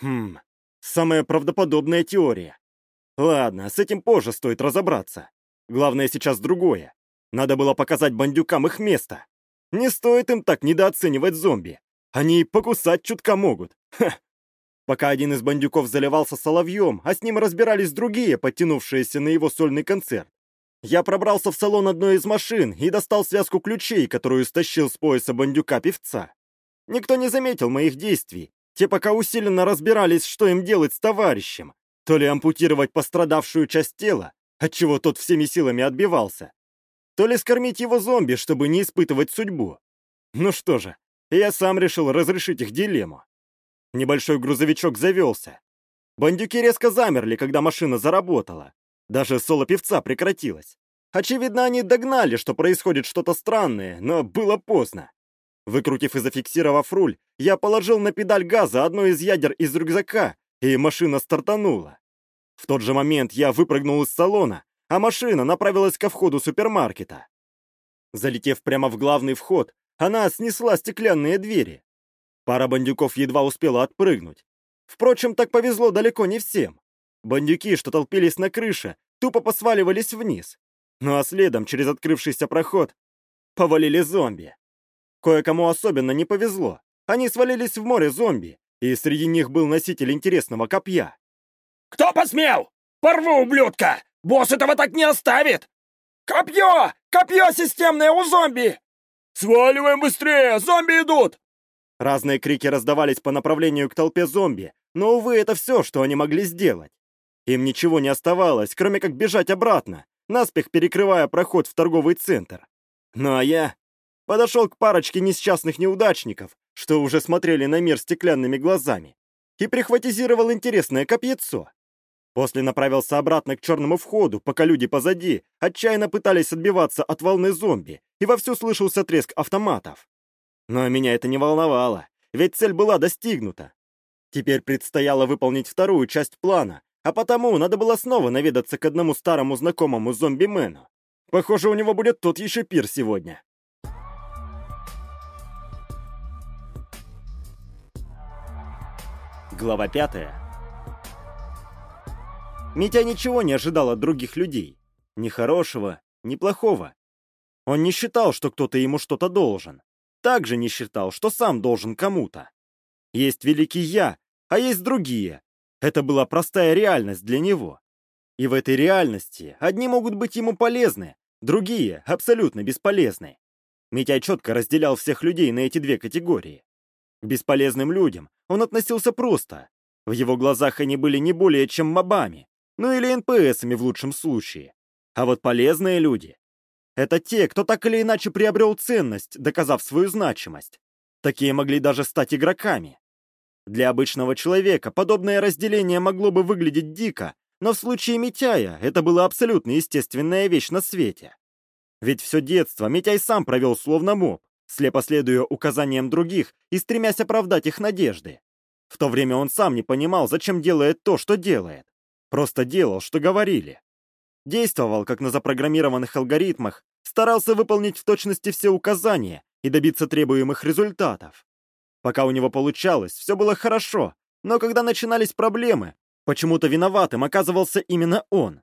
Хм, самая правдоподобная теория. Ладно, с этим позже стоит разобраться. Главное сейчас другое. Надо было показать бандюкам их место. Не стоит им так недооценивать зомби. Они покусать чутка могут. Ха. Пока один из бандюков заливался соловьем, а с ним разбирались другие, подтянувшиеся на его сольный концерт, я пробрался в салон одной из машин и достал связку ключей, которую стащил с пояса бандюка-певца. Никто не заметил моих действий. Те пока усиленно разбирались, что им делать с товарищем. То ли ампутировать пострадавшую часть тела, отчего тот всеми силами отбивался, то ли скормить его зомби, чтобы не испытывать судьбу. Ну что же, я сам решил разрешить их дилемму. Небольшой грузовичок завелся. Бандюки резко замерли, когда машина заработала. Даже соло певца прекратилось. Очевидно, они догнали, что происходит что-то странное, но было поздно. Выкрутив и зафиксировав руль, я положил на педаль газа одно из ядер из рюкзака, и машина стартанула. В тот же момент я выпрыгнул из салона, а машина направилась ко входу супермаркета. Залетев прямо в главный вход, она снесла стеклянные двери. Пара бандюков едва успела отпрыгнуть. Впрочем, так повезло далеко не всем. Бандюки, что толпились на крыше, тупо посваливались вниз. Ну а следом, через открывшийся проход, повалили зомби. Кое-кому особенно не повезло. Они свалились в море зомби, и среди них был носитель интересного копья. «Кто посмел? Порву, ублюдка! Босс этого так не оставит! Копье! Копье системное у зомби! Сваливаем быстрее! Зомби идут!» Разные крики раздавались по направлению к толпе зомби, но, увы, это все, что они могли сделать. Им ничего не оставалось, кроме как бежать обратно, наспех перекрывая проход в торговый центр. Ну а я подошел к парочке несчастных неудачников, что уже смотрели на мир стеклянными глазами, и прихватизировал интересное копьецо. После направился обратно к черному входу, пока люди позади отчаянно пытались отбиваться от волны зомби, и вовсю слышался треск автоматов. Но меня это не волновало, ведь цель была достигнута. Теперь предстояло выполнить вторую часть плана, а потому надо было снова наведаться к одному старому знакомому зомби-мену. Похоже, у него будет тот еще пир сегодня. Глава пятая. Митя ничего не ожидал от других людей. Ни хорошего, ни плохого. Он не считал, что кто-то ему что-то должен. Также не считал, что сам должен кому-то. Есть великий Я, а есть другие. Это была простая реальность для него. И в этой реальности одни могут быть ему полезны, другие — абсолютно бесполезны. Митяй четко разделял всех людей на эти две категории. К бесполезным людям он относился просто. В его глазах они были не более чем мобами, ну или НПСами в лучшем случае. А вот полезные люди — это те, кто так или иначе приобрел ценность, доказав свою значимость. Такие могли даже стать игроками. Для обычного человека подобное разделение могло бы выглядеть дико, но в случае Митяя это была абсолютно естественная вещь на свете. Ведь все детство Митяй сам провел словно моб, слепо следуя указаниям других и стремясь оправдать их надежды. В то время он сам не понимал, зачем делает то, что делает. Просто делал, что говорили. Действовал, как на запрограммированных алгоритмах, старался выполнить в точности все указания и добиться требуемых результатов. Пока у него получалось, все было хорошо, но когда начинались проблемы, почему-то виноватым оказывался именно он.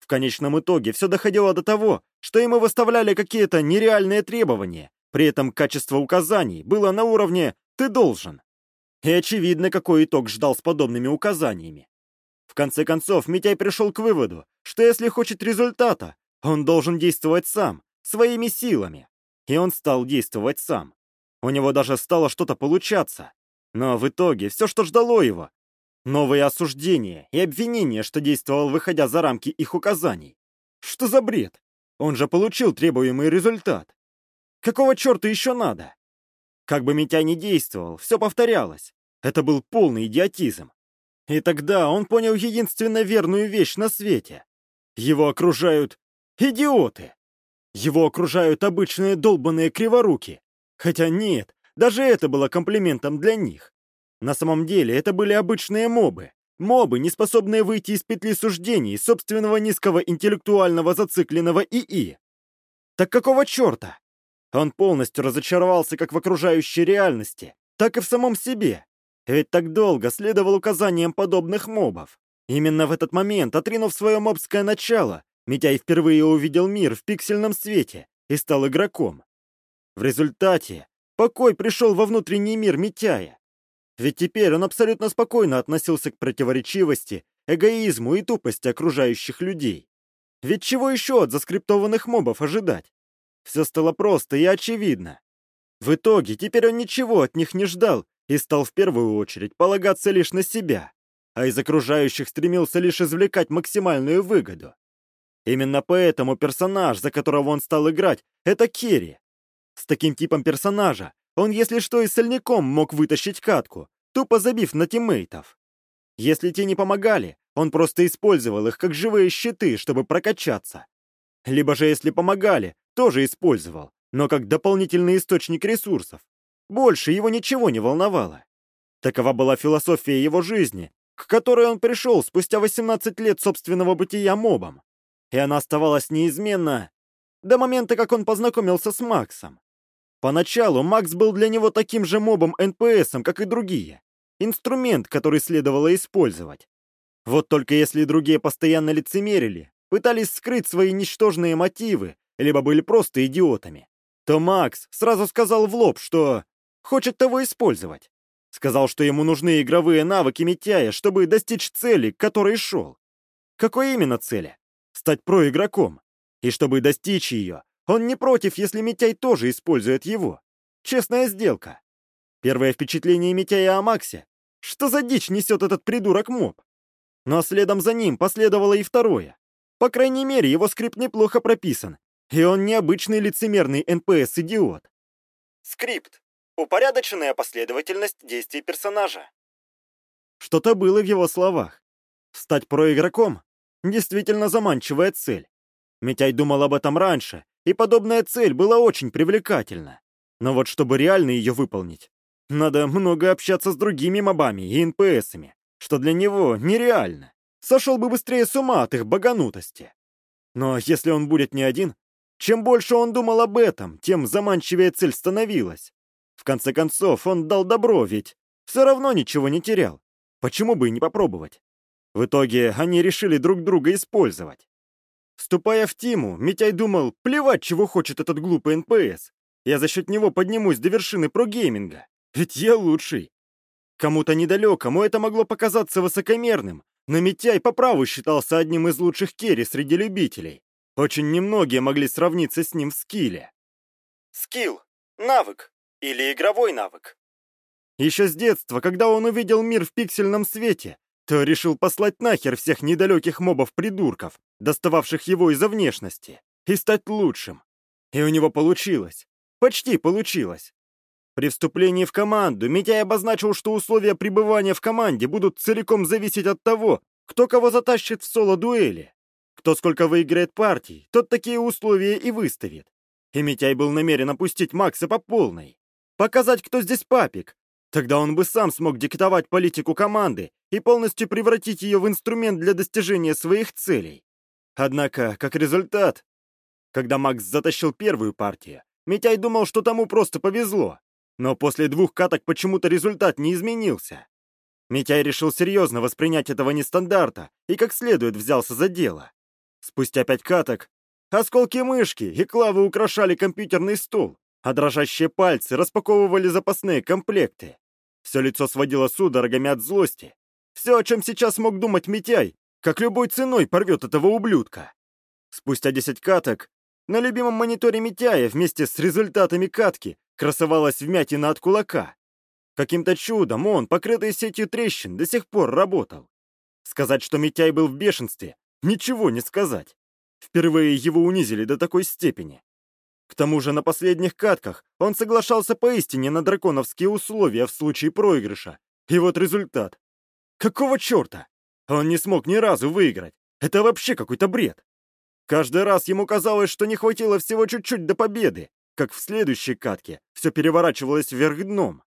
В конечном итоге все доходило до того, что ему выставляли какие-то нереальные требования, при этом качество указаний было на уровне «ты должен». И очевидно, какой итог ждал с подобными указаниями. Конце концов, Митяй пришел к выводу, что если хочет результата, он должен действовать сам, своими силами. И он стал действовать сам. У него даже стало что-то получаться. Но в итоге все, что ждало его, новые осуждения и обвинения, что действовал, выходя за рамки их указаний. Что за бред? Он же получил требуемый результат. Какого черта еще надо? Как бы Митяй ни действовал, все повторялось. Это был полный идиотизм. И тогда он понял единственно верную вещь на свете. Его окружают идиоты. Его окружают обычные долбанные криворуки. Хотя нет, даже это было комплиментом для них. На самом деле это были обычные мобы. Мобы, не способные выйти из петли суждений собственного низкого интеллектуального зацикленного ИИ. Так какого черта? Он полностью разочаровался как в окружающей реальности, так и в самом себе. Ведь так долго следовал указаниям подобных мобов. Именно в этот момент, отринув свое мобское начало, Митяй впервые увидел мир в пиксельном свете и стал игроком. В результате покой пришел во внутренний мир Митяя. Ведь теперь он абсолютно спокойно относился к противоречивости, эгоизму и тупости окружающих людей. Ведь чего еще от заскриптованных мобов ожидать? Все стало просто и очевидно. В итоге теперь он ничего от них не ждал и стал в первую очередь полагаться лишь на себя, а из окружающих стремился лишь извлекать максимальную выгоду. Именно поэтому персонаж, за которого он стал играть, это Керри. С таким типом персонажа он, если что, и сольником мог вытащить катку, тупо забив на тиммейтов. Если те не помогали, он просто использовал их как живые щиты, чтобы прокачаться. Либо же, если помогали, тоже использовал, но как дополнительный источник ресурсов. Больше его ничего не волновало. Такова была философия его жизни, к которой он пришел спустя 18 лет собственного бытия мобом. И она оставалась неизменна до момента, как он познакомился с Максом. Поначалу Макс был для него таким же мобом-НПСом, как и другие. Инструмент, который следовало использовать. Вот только если другие постоянно лицемерили, пытались скрыть свои ничтожные мотивы, либо были просто идиотами, то Макс сразу сказал в лоб, что хочет того использовать. Сказал, что ему нужны игровые навыки Митяя, чтобы достичь цели, к которой шел. Какой именно цели? Стать проигроком. И чтобы достичь ее, он не против, если Митяй тоже использует его. Честная сделка. Первое впечатление Митяя о Максе. Что за дичь несет этот придурок-моб? Но следом за ним последовало и второе. По крайней мере, его скрипт неплохо прописан, и он необычный лицемерный НПС-идиот. Скрипт. Упорядоченная последовательность действий персонажа. Что-то было в его словах. Стать проигроком — действительно заманчивая цель. Митяй думал об этом раньше, и подобная цель была очень привлекательна. Но вот чтобы реально ее выполнить, надо много общаться с другими мобами и НПСами, что для него нереально. Сошел бы быстрее с ума от их богонутости. Но если он будет не один, чем больше он думал об этом, тем заманчивее цель становилась. В конце концов, он дал добро, ведь все равно ничего не терял. Почему бы и не попробовать? В итоге они решили друг друга использовать. Вступая в Тиму, Митяй думал, плевать, чего хочет этот глупый НПС. Я за счет него поднимусь до вершины прогейминга. Ведь я лучший. Кому-то недалекому это могло показаться высокомерным, но Митяй по праву считался одним из лучших керри среди любителей. Очень немногие могли сравниться с ним в скилле. Скилл — навык или игровой навык. Еще с детства, когда он увидел мир в пиксельном свете, то решил послать нахер всех недалеких мобов-придурков, достававших его из-за внешности, и стать лучшим. И у него получилось. Почти получилось. При вступлении в команду Митяй обозначил, что условия пребывания в команде будут целиком зависеть от того, кто кого затащит в соло-дуэли. Кто сколько выиграет партий, тот такие условия и выставит. И Митяй был намерен опустить Макса по полной. Показать, кто здесь папик, Тогда он бы сам смог диктовать политику команды и полностью превратить ее в инструмент для достижения своих целей. Однако, как результат, когда Макс затащил первую партию, Митяй думал, что тому просто повезло. Но после двух каток почему-то результат не изменился. Митяй решил серьезно воспринять этого нестандарта и как следует взялся за дело. Спустя пять каток осколки мышки и клавы украшали компьютерный стол, а дрожащие пальцы распаковывали запасные комплекты. Все лицо сводило судорогами от злости. Все, о чем сейчас мог думать Митяй, как любой ценой порвет этого ублюдка. Спустя 10 каток на любимом мониторе Митяя вместе с результатами катки красовалась вмятина от кулака. Каким-то чудом он, покрытый сетью трещин, до сих пор работал. Сказать, что Митяй был в бешенстве, ничего не сказать. Впервые его унизили до такой степени. К тому же на последних катках он соглашался поистине на драконовские условия в случае проигрыша. И вот результат. Какого черта? Он не смог ни разу выиграть. Это вообще какой-то бред. Каждый раз ему казалось, что не хватило всего чуть-чуть до победы, как в следующей катке все переворачивалось вверх дном.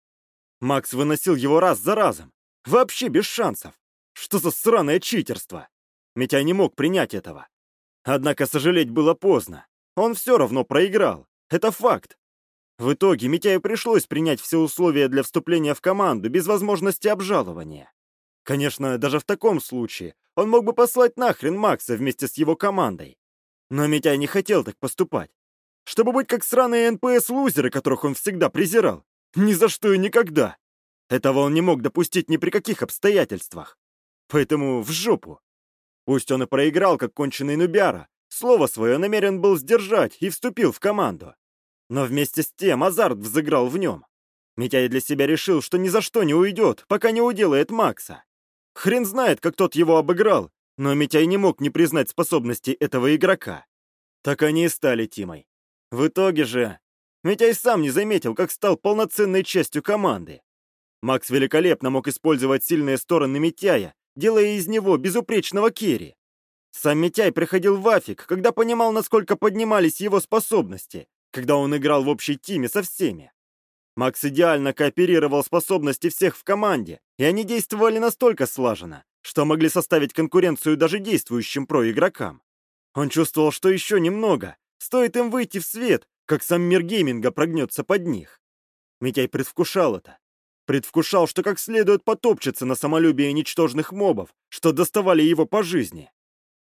Макс выносил его раз за разом. Вообще без шансов. Что за сраное читерство? Митяй не мог принять этого. Однако сожалеть было поздно. Он все равно проиграл. Это факт. В итоге Митяю пришлось принять все условия для вступления в команду без возможности обжалования. Конечно, даже в таком случае он мог бы послать нахрен Макса вместе с его командой. Но Митяй не хотел так поступать. Чтобы быть как сраные НПС-лузеры, которых он всегда презирал. Ни за что и никогда. Этого он не мог допустить ни при каких обстоятельствах. Поэтому в жопу. Пусть он и проиграл, как конченый нубяра, Слово свое намерен был сдержать и вступил в команду. Но вместе с тем азарт взыграл в нем. Митяй для себя решил, что ни за что не уйдет, пока не уделает Макса. Хрен знает, как тот его обыграл, но Митяй не мог не признать способности этого игрока. Так они и стали Тимой. В итоге же, Митяй сам не заметил, как стал полноценной частью команды. Макс великолепно мог использовать сильные стороны Митяя, делая из него безупречного керри. Сам Митяй приходил в Афик, когда понимал, насколько поднимались его способности, когда он играл в общей тиме со всеми. Макс идеально кооперировал способности всех в команде, и они действовали настолько слаженно, что могли составить конкуренцию даже действующим про-игрокам. Он чувствовал, что еще немного, стоит им выйти в свет, как сам мир гейминга прогнется под них. Митяй предвкушал это. Предвкушал, что как следует потопчется на самолюбие ничтожных мобов, что доставали его по жизни.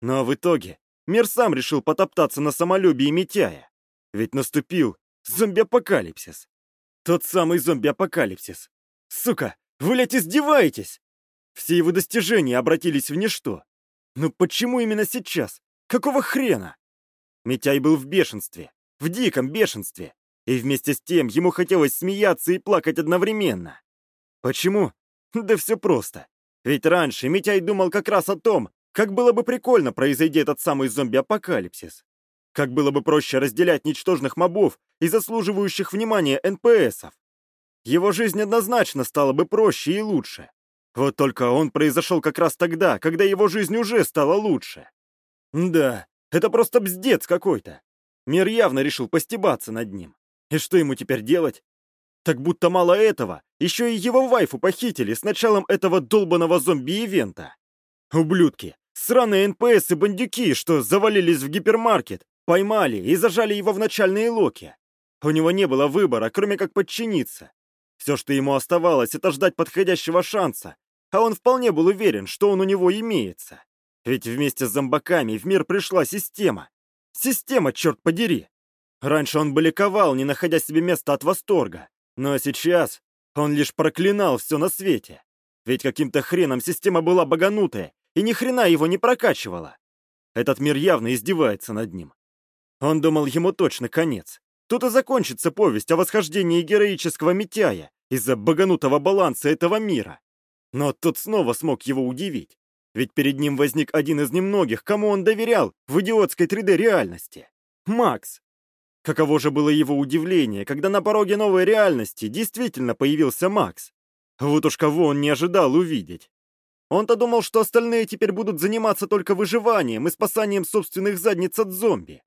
Но в итоге мир сам решил потоптаться на самолюбии Митяя. Ведь наступил зомби-апокалипсис. Тот самый зомби-апокалипсис. Сука, вы, блядь, издеваетесь? Все его достижения обратились в ничто. Но почему именно сейчас? Какого хрена? Митяй был в бешенстве, в диком бешенстве. И вместе с тем ему хотелось смеяться и плакать одновременно. Почему? Да все просто. Ведь раньше Митяй думал как раз о том, как было бы прикольно, произойди этот самый зомби-апокалипсис. Как было бы проще разделять ничтожных мобов и заслуживающих внимания НПСов. Его жизнь однозначно стала бы проще и лучше. Вот только он произошел как раз тогда, когда его жизнь уже стала лучше. Да, это просто бздец какой-то. Мир явно решил постебаться над ним. И что ему теперь делать? Так будто мало этого, еще и его вайфу похитили с началом этого долбанного зомби-ивента. Ублюдки, сраные НПС и бандюки, что завалились в гипермаркет, поймали и зажали его в начальной локе. У него не было выбора, кроме как подчиниться. Все, что ему оставалось, это ждать подходящего шанса, а он вполне был уверен, что он у него имеется. Ведь вместе с зомбаками в мир пришла система. Система, черт подери! Раньше он бы ликовал, не находя себе места от восторга. Но сейчас он лишь проклинал все на свете. Ведь каким-то хреном система была баганутая, и ни хрена его не прокачивала. Этот мир явно издевается над ним. Он думал, ему точно конец. Тут и закончится повесть о восхождении героического Митяя из-за баганутого баланса этого мира. Но тот снова смог его удивить. Ведь перед ним возник один из немногих, кому он доверял в идиотской 3D-реальности. Макс. Каково же было его удивление, когда на пороге новой реальности действительно появился Макс. Вот уж кого он не ожидал увидеть. Он-то думал, что остальные теперь будут заниматься только выживанием и спасанием собственных задниц от зомби.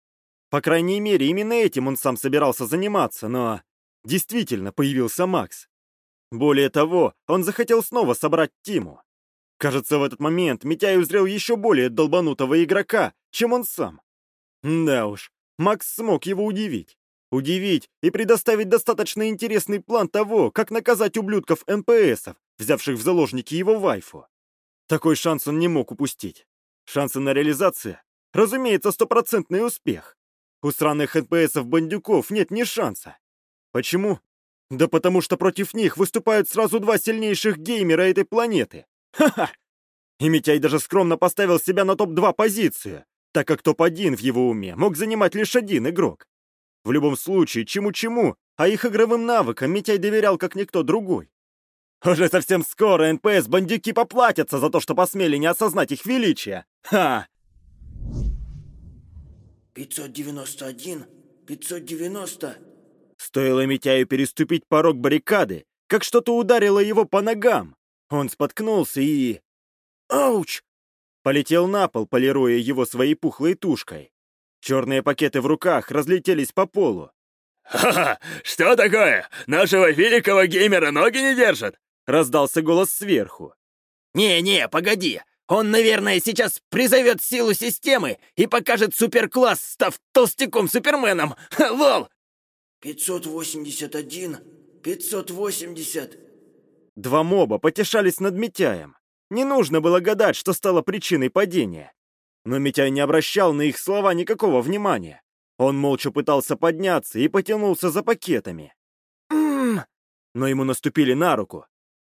По крайней мере, именно этим он сам собирался заниматься, но... Действительно появился Макс. Более того, он захотел снова собрать Тиму. Кажется, в этот момент Митяй узрел еще более долбанутого игрока, чем он сам. Да уж, Макс смог его удивить. Удивить и предоставить достаточно интересный план того, как наказать ублюдков НПСов, взявших в заложники его вайфу. Такой шанс он не мог упустить. Шансы на реализацию? Разумеется, стопроцентный успех. У странных НПСов-бандюков нет ни шанса. Почему? Да потому что против них выступают сразу два сильнейших геймера этой планеты. Ха-ха! И Митяй даже скромно поставил себя на топ-2 позицию, так как топ-1 в его уме мог занимать лишь один игрок. В любом случае, чему-чему, а их игровым навыкам Митяй доверял как никто другой. Уже совсем скоро НПС-бандюки поплатятся за то, что посмели не осознать их величие. Ха! 591, 590. Стоило Митяю переступить порог баррикады, как что-то ударило его по ногам. Он споткнулся и... Ауч! Полетел на пол, полируя его своей пухлой тушкой. Черные пакеты в руках разлетелись по полу. «Ха-ха! Что такое? Нашего великого геймера ноги не держат?» Раздался голос сверху. «Не-не, погоди! Он, наверное, сейчас призовет силу системы и покажет суперкласс, став толстяком-суперменом! Лол!» «581, 580...» Два моба потешались над Митяем. Не нужно было гадать, что стало причиной падения. Но Митяй не обращал на их слова никакого внимания. Он молча пытался подняться и потянулся за пакетами. «М-м-м!» Но ему наступили на руку.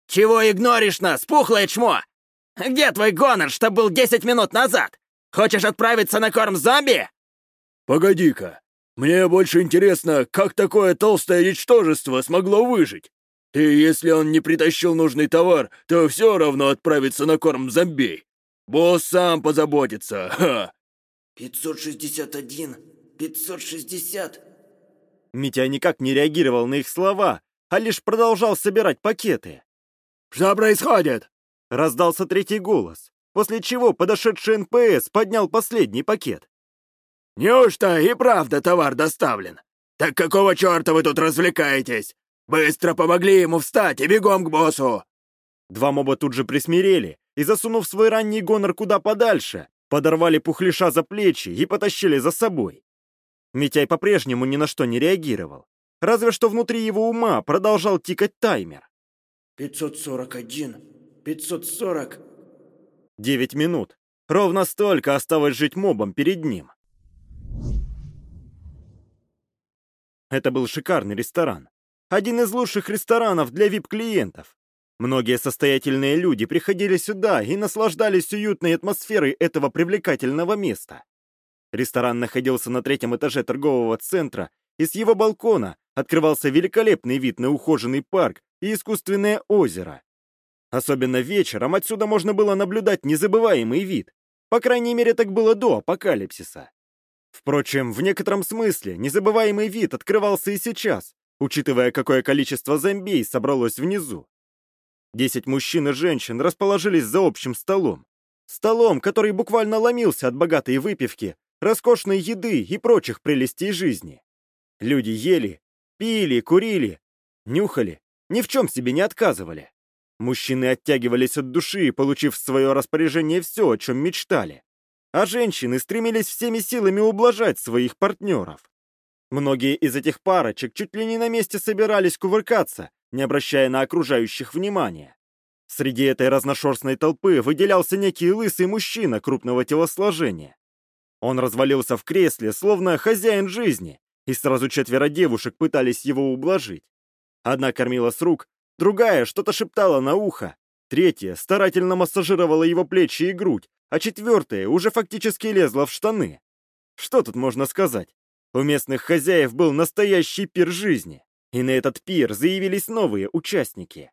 «Чего игноришь нас, пухлое чмо? Где твой гонор, что был 10 минут назад? Хочешь отправиться на корм зомби?» «Погоди-ка, мне больше интересно, как такое толстое ничтожество смогло выжить. И если он не притащил нужный товар, то все равно отправится на корм зомби. Босс сам позаботится, ха!» «561, 560...» Митя никак не реагировал на их слова, а лишь продолжал собирать пакеты. «Что происходит?» Раздался третий голос, после чего подошедший НПС поднял последний пакет. «Неужто и правда товар доставлен? Так какого черта вы тут развлекаетесь? Быстро помогли ему встать и бегом к боссу!» Два моба тут же присмирели и, засунув свой ранний гонор куда подальше, подорвали пухлиша за плечи и потащили за собой. Митяй по-прежнему ни на что не реагировал. Разве что внутри его ума продолжал тикать таймер. «541, 540...» Девять минут. Ровно столько осталось жить мобом перед ним. Это был шикарный ресторан. Один из лучших ресторанов для вип-клиентов. Многие состоятельные люди приходили сюда и наслаждались уютной атмосферой этого привлекательного места. Ресторан находился на третьем этаже торгового центра, и с его балкона открывался великолепный вид на ухоженный парк и искусственное озеро. Особенно вечером отсюда можно было наблюдать незабываемый вид. По крайней мере, так было до апокалипсиса. Впрочем, в некотором смысле незабываемый вид открывался и сейчас, учитывая, какое количество зомбей собралось внизу. Десять мужчин и женщин расположились за общим столом. Столом, который буквально ломился от богатой выпивки, роскошной еды и прочих прелестей жизни. Люди ели, Пили, курили, нюхали, ни в чем себе не отказывали. Мужчины оттягивались от души, получив в свое распоряжение все, о чем мечтали. А женщины стремились всеми силами ублажать своих партнеров. Многие из этих парочек чуть ли не на месте собирались кувыркаться, не обращая на окружающих внимания. Среди этой разношерстной толпы выделялся некий лысый мужчина крупного телосложения. Он развалился в кресле, словно хозяин жизни, и сразу четверо девушек пытались его ублажить. Одна кормила с рук, другая что-то шептала на ухо, третья старательно массажировала его плечи и грудь, а четвертая уже фактически лезла в штаны. Что тут можно сказать? У местных хозяев был настоящий пир жизни, и на этот пир заявились новые участники.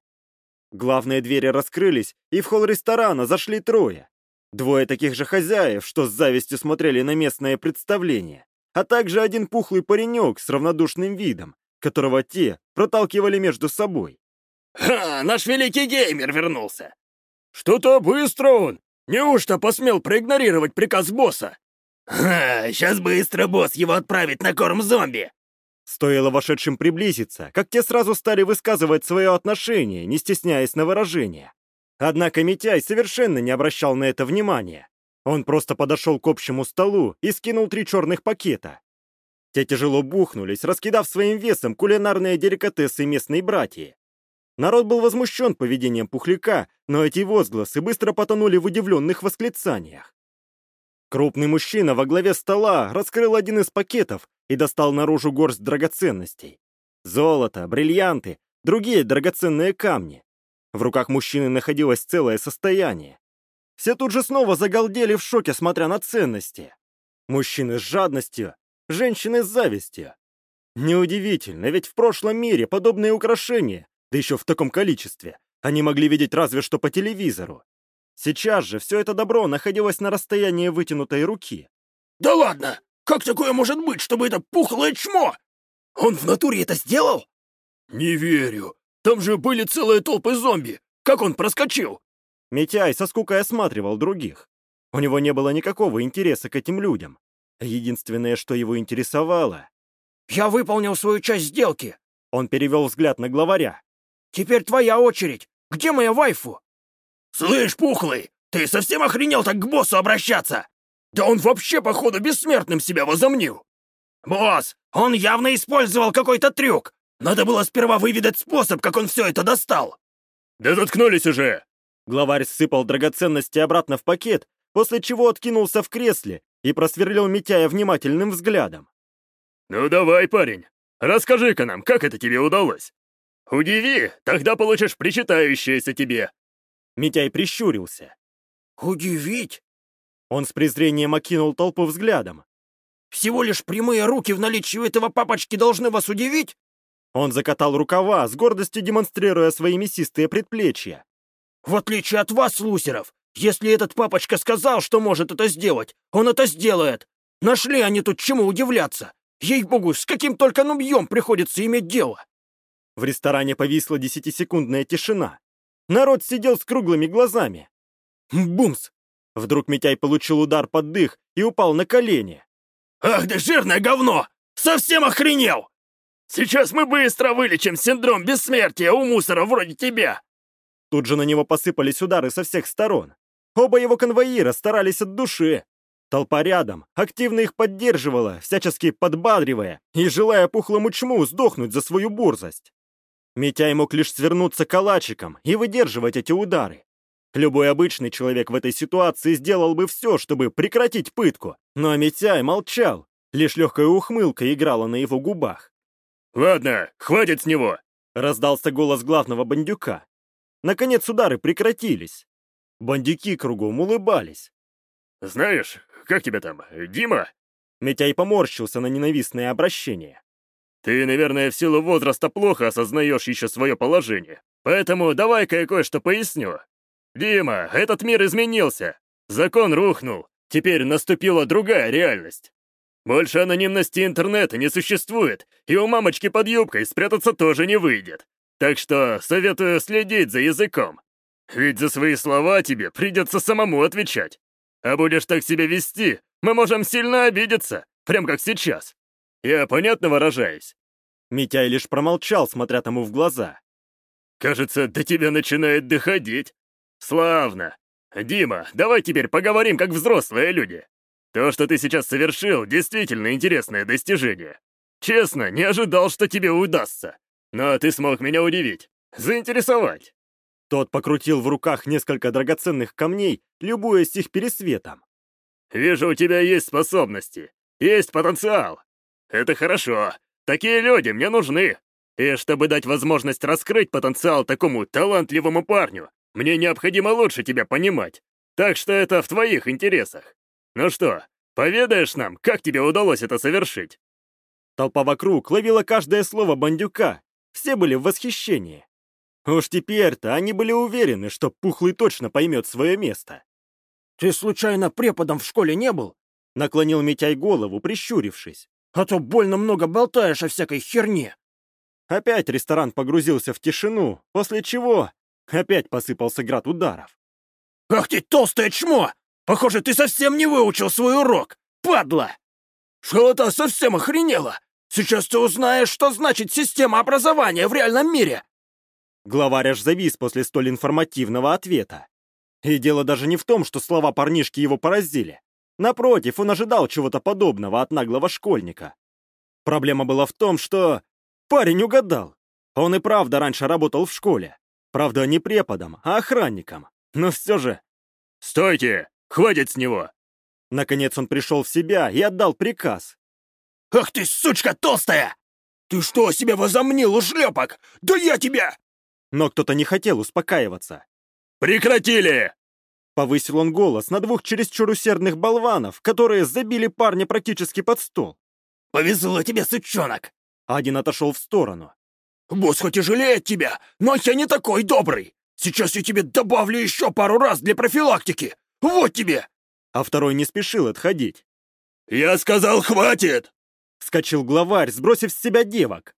Главные двери раскрылись, и в холл ресторана зашли трое. Двое таких же хозяев, что с завистью смотрели на местное представление, а также один пухлый паренек с равнодушным видом, которого те проталкивали между собой. «Ха, наш великий геймер вернулся!» «Что-то быстро он! Неужто посмел проигнорировать приказ босса?» «Ха, сейчас быстро босс его отправит на корм зомби!» Стоило вошедшим приблизиться, как те сразу стали высказывать свое отношение, не стесняясь на выражение. Однако Митяй совершенно не обращал на это внимания. Он просто подошел к общему столу и скинул три черных пакета. Те тяжело бухнулись, раскидав своим весом кулинарные деликатесы местной братьи. Народ был возмущен поведением пухляка, но эти возгласы быстро потонули в удивленных восклицаниях. Крупный мужчина во главе стола раскрыл один из пакетов и достал наружу горсть драгоценностей. Золото, бриллианты, другие драгоценные камни. В руках мужчины находилось целое состояние. Все тут же снова загалдели в шоке, смотря на ценности. Мужчины с жадностью, женщины с завистью. Неудивительно, ведь в прошлом мире подобные украшения, да еще в таком количестве, они могли видеть разве что по телевизору. Сейчас же все это добро находилось на расстоянии вытянутой руки. «Да ладно! Как такое может быть, чтобы это пухлое чмо? Он в натуре это сделал?» «Не верю. Там же были целые толпы зомби! Как он проскочил?» Митяй со скукой осматривал других. У него не было никакого интереса к этим людям. Единственное, что его интересовало... «Я выполнил свою часть сделки!» Он перевел взгляд на главаря. «Теперь твоя очередь! Где моя вайфу?» «Слышь, Пухлый, ты совсем охренел так к боссу обращаться? Да он вообще, походу, бессмертным себя возомнил!» «Босс, он явно использовал какой-то трюк! Надо было сперва выведать способ, как он все это достал!» «Да заткнулись уже!» Главарь сыпал драгоценности обратно в пакет, после чего откинулся в кресле и просверлил Митяя внимательным взглядом. «Ну давай, парень, расскажи-ка нам, как это тебе удалось? Удиви, тогда получишь причитающееся тебе!» Митяй прищурился. «Удивить?» Он с презрением окинул толпу взглядом. «Всего лишь прямые руки в наличии у этого папочки должны вас удивить?» Он закатал рукава, с гордостью демонстрируя свои мясистые предплечья. «В отличие от вас, лусеров, если этот папочка сказал, что может это сделать, он это сделает. Нашли они тут чему удивляться. Ей-богу, с каким только нубьем приходится иметь дело!» В ресторане повисла десятисекундная тишина. Народ сидел с круглыми глазами. Бумс! Вдруг Митяй получил удар под дых и упал на колени. «Ах ты жирное говно! Совсем охренел! Сейчас мы быстро вылечим синдром бессмертия у мусора вроде тебя!» Тут же на него посыпались удары со всех сторон. Оба его конвоира старались от души. Толпа рядом активно их поддерживала, всячески подбадривая и желая пухлому чму сдохнуть за свою бурзость. Митяй мог лишь свернуться калачиком и выдерживать эти удары. Любой обычный человек в этой ситуации сделал бы все, чтобы прекратить пытку, но Митяй молчал, лишь легкая ухмылка играла на его губах. «Ладно, хватит с него!» — раздался голос главного бандюка. Наконец удары прекратились. Бандюки кругом улыбались. «Знаешь, как тебя там, Дима?» Митяй поморщился на ненавистное обращение. «Ты, наверное, в силу возраста плохо осознаешь еще свое положение. Поэтому давай-ка я кое-что поясню. Дима, этот мир изменился. Закон рухнул. Теперь наступила другая реальность. Больше анонимности интернета не существует, и у мамочки под юбкой спрятаться тоже не выйдет. Так что советую следить за языком. Ведь за свои слова тебе придется самому отвечать. А будешь так себя вести, мы можем сильно обидеться, прям как сейчас. Я понятно выражаюсь?» Митяй лишь промолчал, смотря тому в глаза. «Кажется, до тебя начинает доходить. Славно. Дима, давай теперь поговорим как взрослые люди. То, что ты сейчас совершил, действительно интересное достижение. Честно, не ожидал, что тебе удастся. Но ты смог меня удивить, заинтересовать». Тот покрутил в руках несколько драгоценных камней, любуясь их пересветом. «Вижу, у тебя есть способности, есть потенциал. Это хорошо. Такие люди мне нужны. И чтобы дать возможность раскрыть потенциал такому талантливому парню, мне необходимо лучше тебя понимать. Так что это в твоих интересах. Ну что, поведаешь нам, как тебе удалось это совершить?» Толпа вокруг ловила каждое слово бандюка. Все были в восхищении. Уж теперь-то они были уверены, что Пухлый точно поймет свое место. «Ты случайно преподом в школе не был?» Наклонил Митяй голову, прищурившись. «А то больно много болтаешь о всякой херне!» Опять ресторан погрузился в тишину, после чего опять посыпался град ударов. «Ах ты толстое чмо! Похоже, ты совсем не выучил свой урок, падла!» «Школа-то совсем охренела! Сейчас ты узнаешь, что значит система образования в реальном мире!» Главарь аж завис после столь информативного ответа. И дело даже не в том, что слова парнишки его поразили. Напротив, он ожидал чего-то подобного от наглого школьника. Проблема была в том, что... Парень угадал. Он и правда раньше работал в школе. Правда, не преподом, а охранником. Но все же... «Стойте! Хватит с него!» Наконец он пришел в себя и отдал приказ. «Ах ты, сучка толстая! Ты что себе возомнил, ушлепок? Да я тебя!» Но кто-то не хотел успокаиваться. «Прекратили!» Повысил он голос на двух чересчур усердных болванов, которые забили парня практически под стол. «Повезло тебе, сучонок!» Один отошел в сторону. «Босс хоть и жалеет тебя, но я не такой добрый! Сейчас я тебе добавлю еще пару раз для профилактики! Вот тебе!» А второй не спешил отходить. «Я сказал, хватит!» Вскочил главарь, сбросив с себя девок.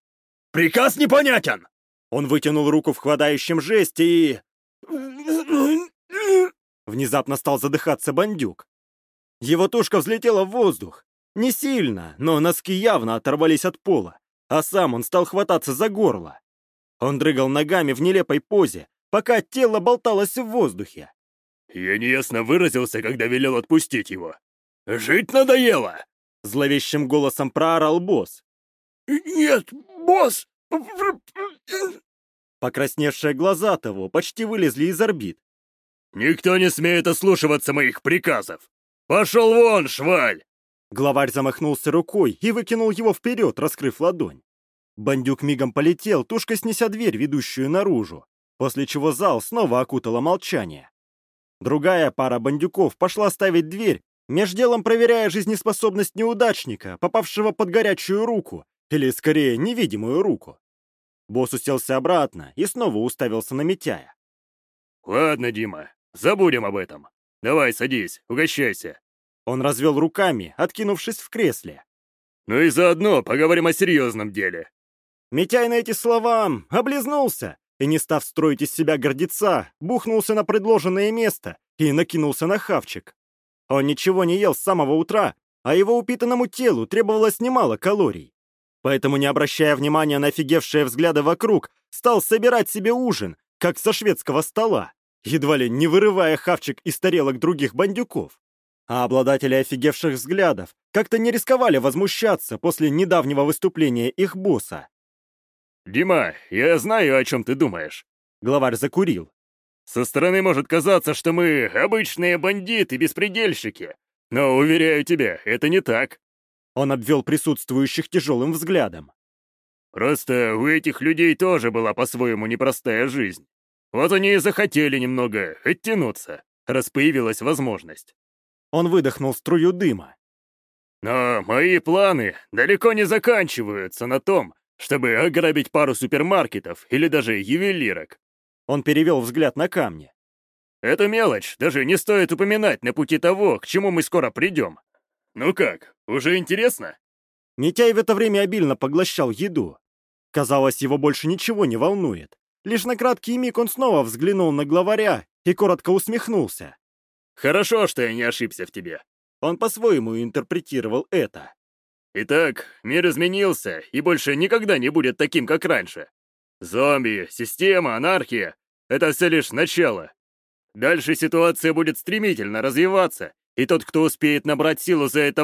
«Приказ непонятен!» Он вытянул руку в хватающем жесте и... Внезапно стал задыхаться бандюк. Его тушка взлетела в воздух. Не сильно, но носки явно оторвались от пола, а сам он стал хвататься за горло. Он дрыгал ногами в нелепой позе, пока тело болталось в воздухе. «Я неясно выразился, когда велел отпустить его. Жить надоело!» Зловещим голосом проорал босс. «Нет, босс! Покрасневшие глаза того почти вылезли из орбит. «Никто не смеет ослушиваться моих приказов! Пошел вон, шваль!» Главарь замахнулся рукой и выкинул его вперед, раскрыв ладонь. Бандюк мигом полетел, тушка снеся дверь, ведущую наружу, после чего зал снова окутало молчание. Другая пара бандюков пошла ставить дверь, меж делом проверяя жизнеспособность неудачника, попавшего под горячую руку, или, скорее, невидимую руку. Босс уселся обратно и снова уставился на Митяя. «Ладно, Дима, забудем об этом. Давай, садись, угощайся». Он развел руками, откинувшись в кресле. «Ну и заодно поговорим о серьезном деле». Митяй на эти слова облизнулся и, не став строить из себя гордеца, бухнулся на предложенное место и накинулся на хавчик. Он ничего не ел с самого утра, а его упитанному телу требовалось немало калорий. Поэтому, не обращая внимания на офигевшие взгляды вокруг, стал собирать себе ужин, как со шведского стола, едва ли не вырывая хавчик из тарелок других бандюков. А обладатели офигевших взглядов как-то не рисковали возмущаться после недавнего выступления их босса. «Дима, я знаю, о чем ты думаешь». Главарь закурил. «Со стороны может казаться, что мы обычные бандиты-беспредельщики. Но, уверяю тебя, это не так». Он обвел присутствующих тяжелым взглядом. «Просто у этих людей тоже была по-своему непростая жизнь. Вот они и захотели немного оттянуться, раз появилась возможность». Он выдохнул струю дыма. «Но мои планы далеко не заканчиваются на том, чтобы ограбить пару супермаркетов или даже ювелирок. Он перевел взгляд на камни. Эту мелочь даже не стоит упоминать на пути того, к чему мы скоро придем. Ну как, уже интересно? Митяй в это время обильно поглощал еду. Казалось, его больше ничего не волнует. Лишь на краткий миг он снова взглянул на главаря и коротко усмехнулся. «Хорошо, что я не ошибся в тебе». Он по-своему интерпретировал это. Итак, мир изменился и больше никогда не будет таким, как раньше. Зомби, система, анархия — это все лишь начало. Дальше ситуация будет стремительно развиваться, и тот, кто успеет набрать силу за это время,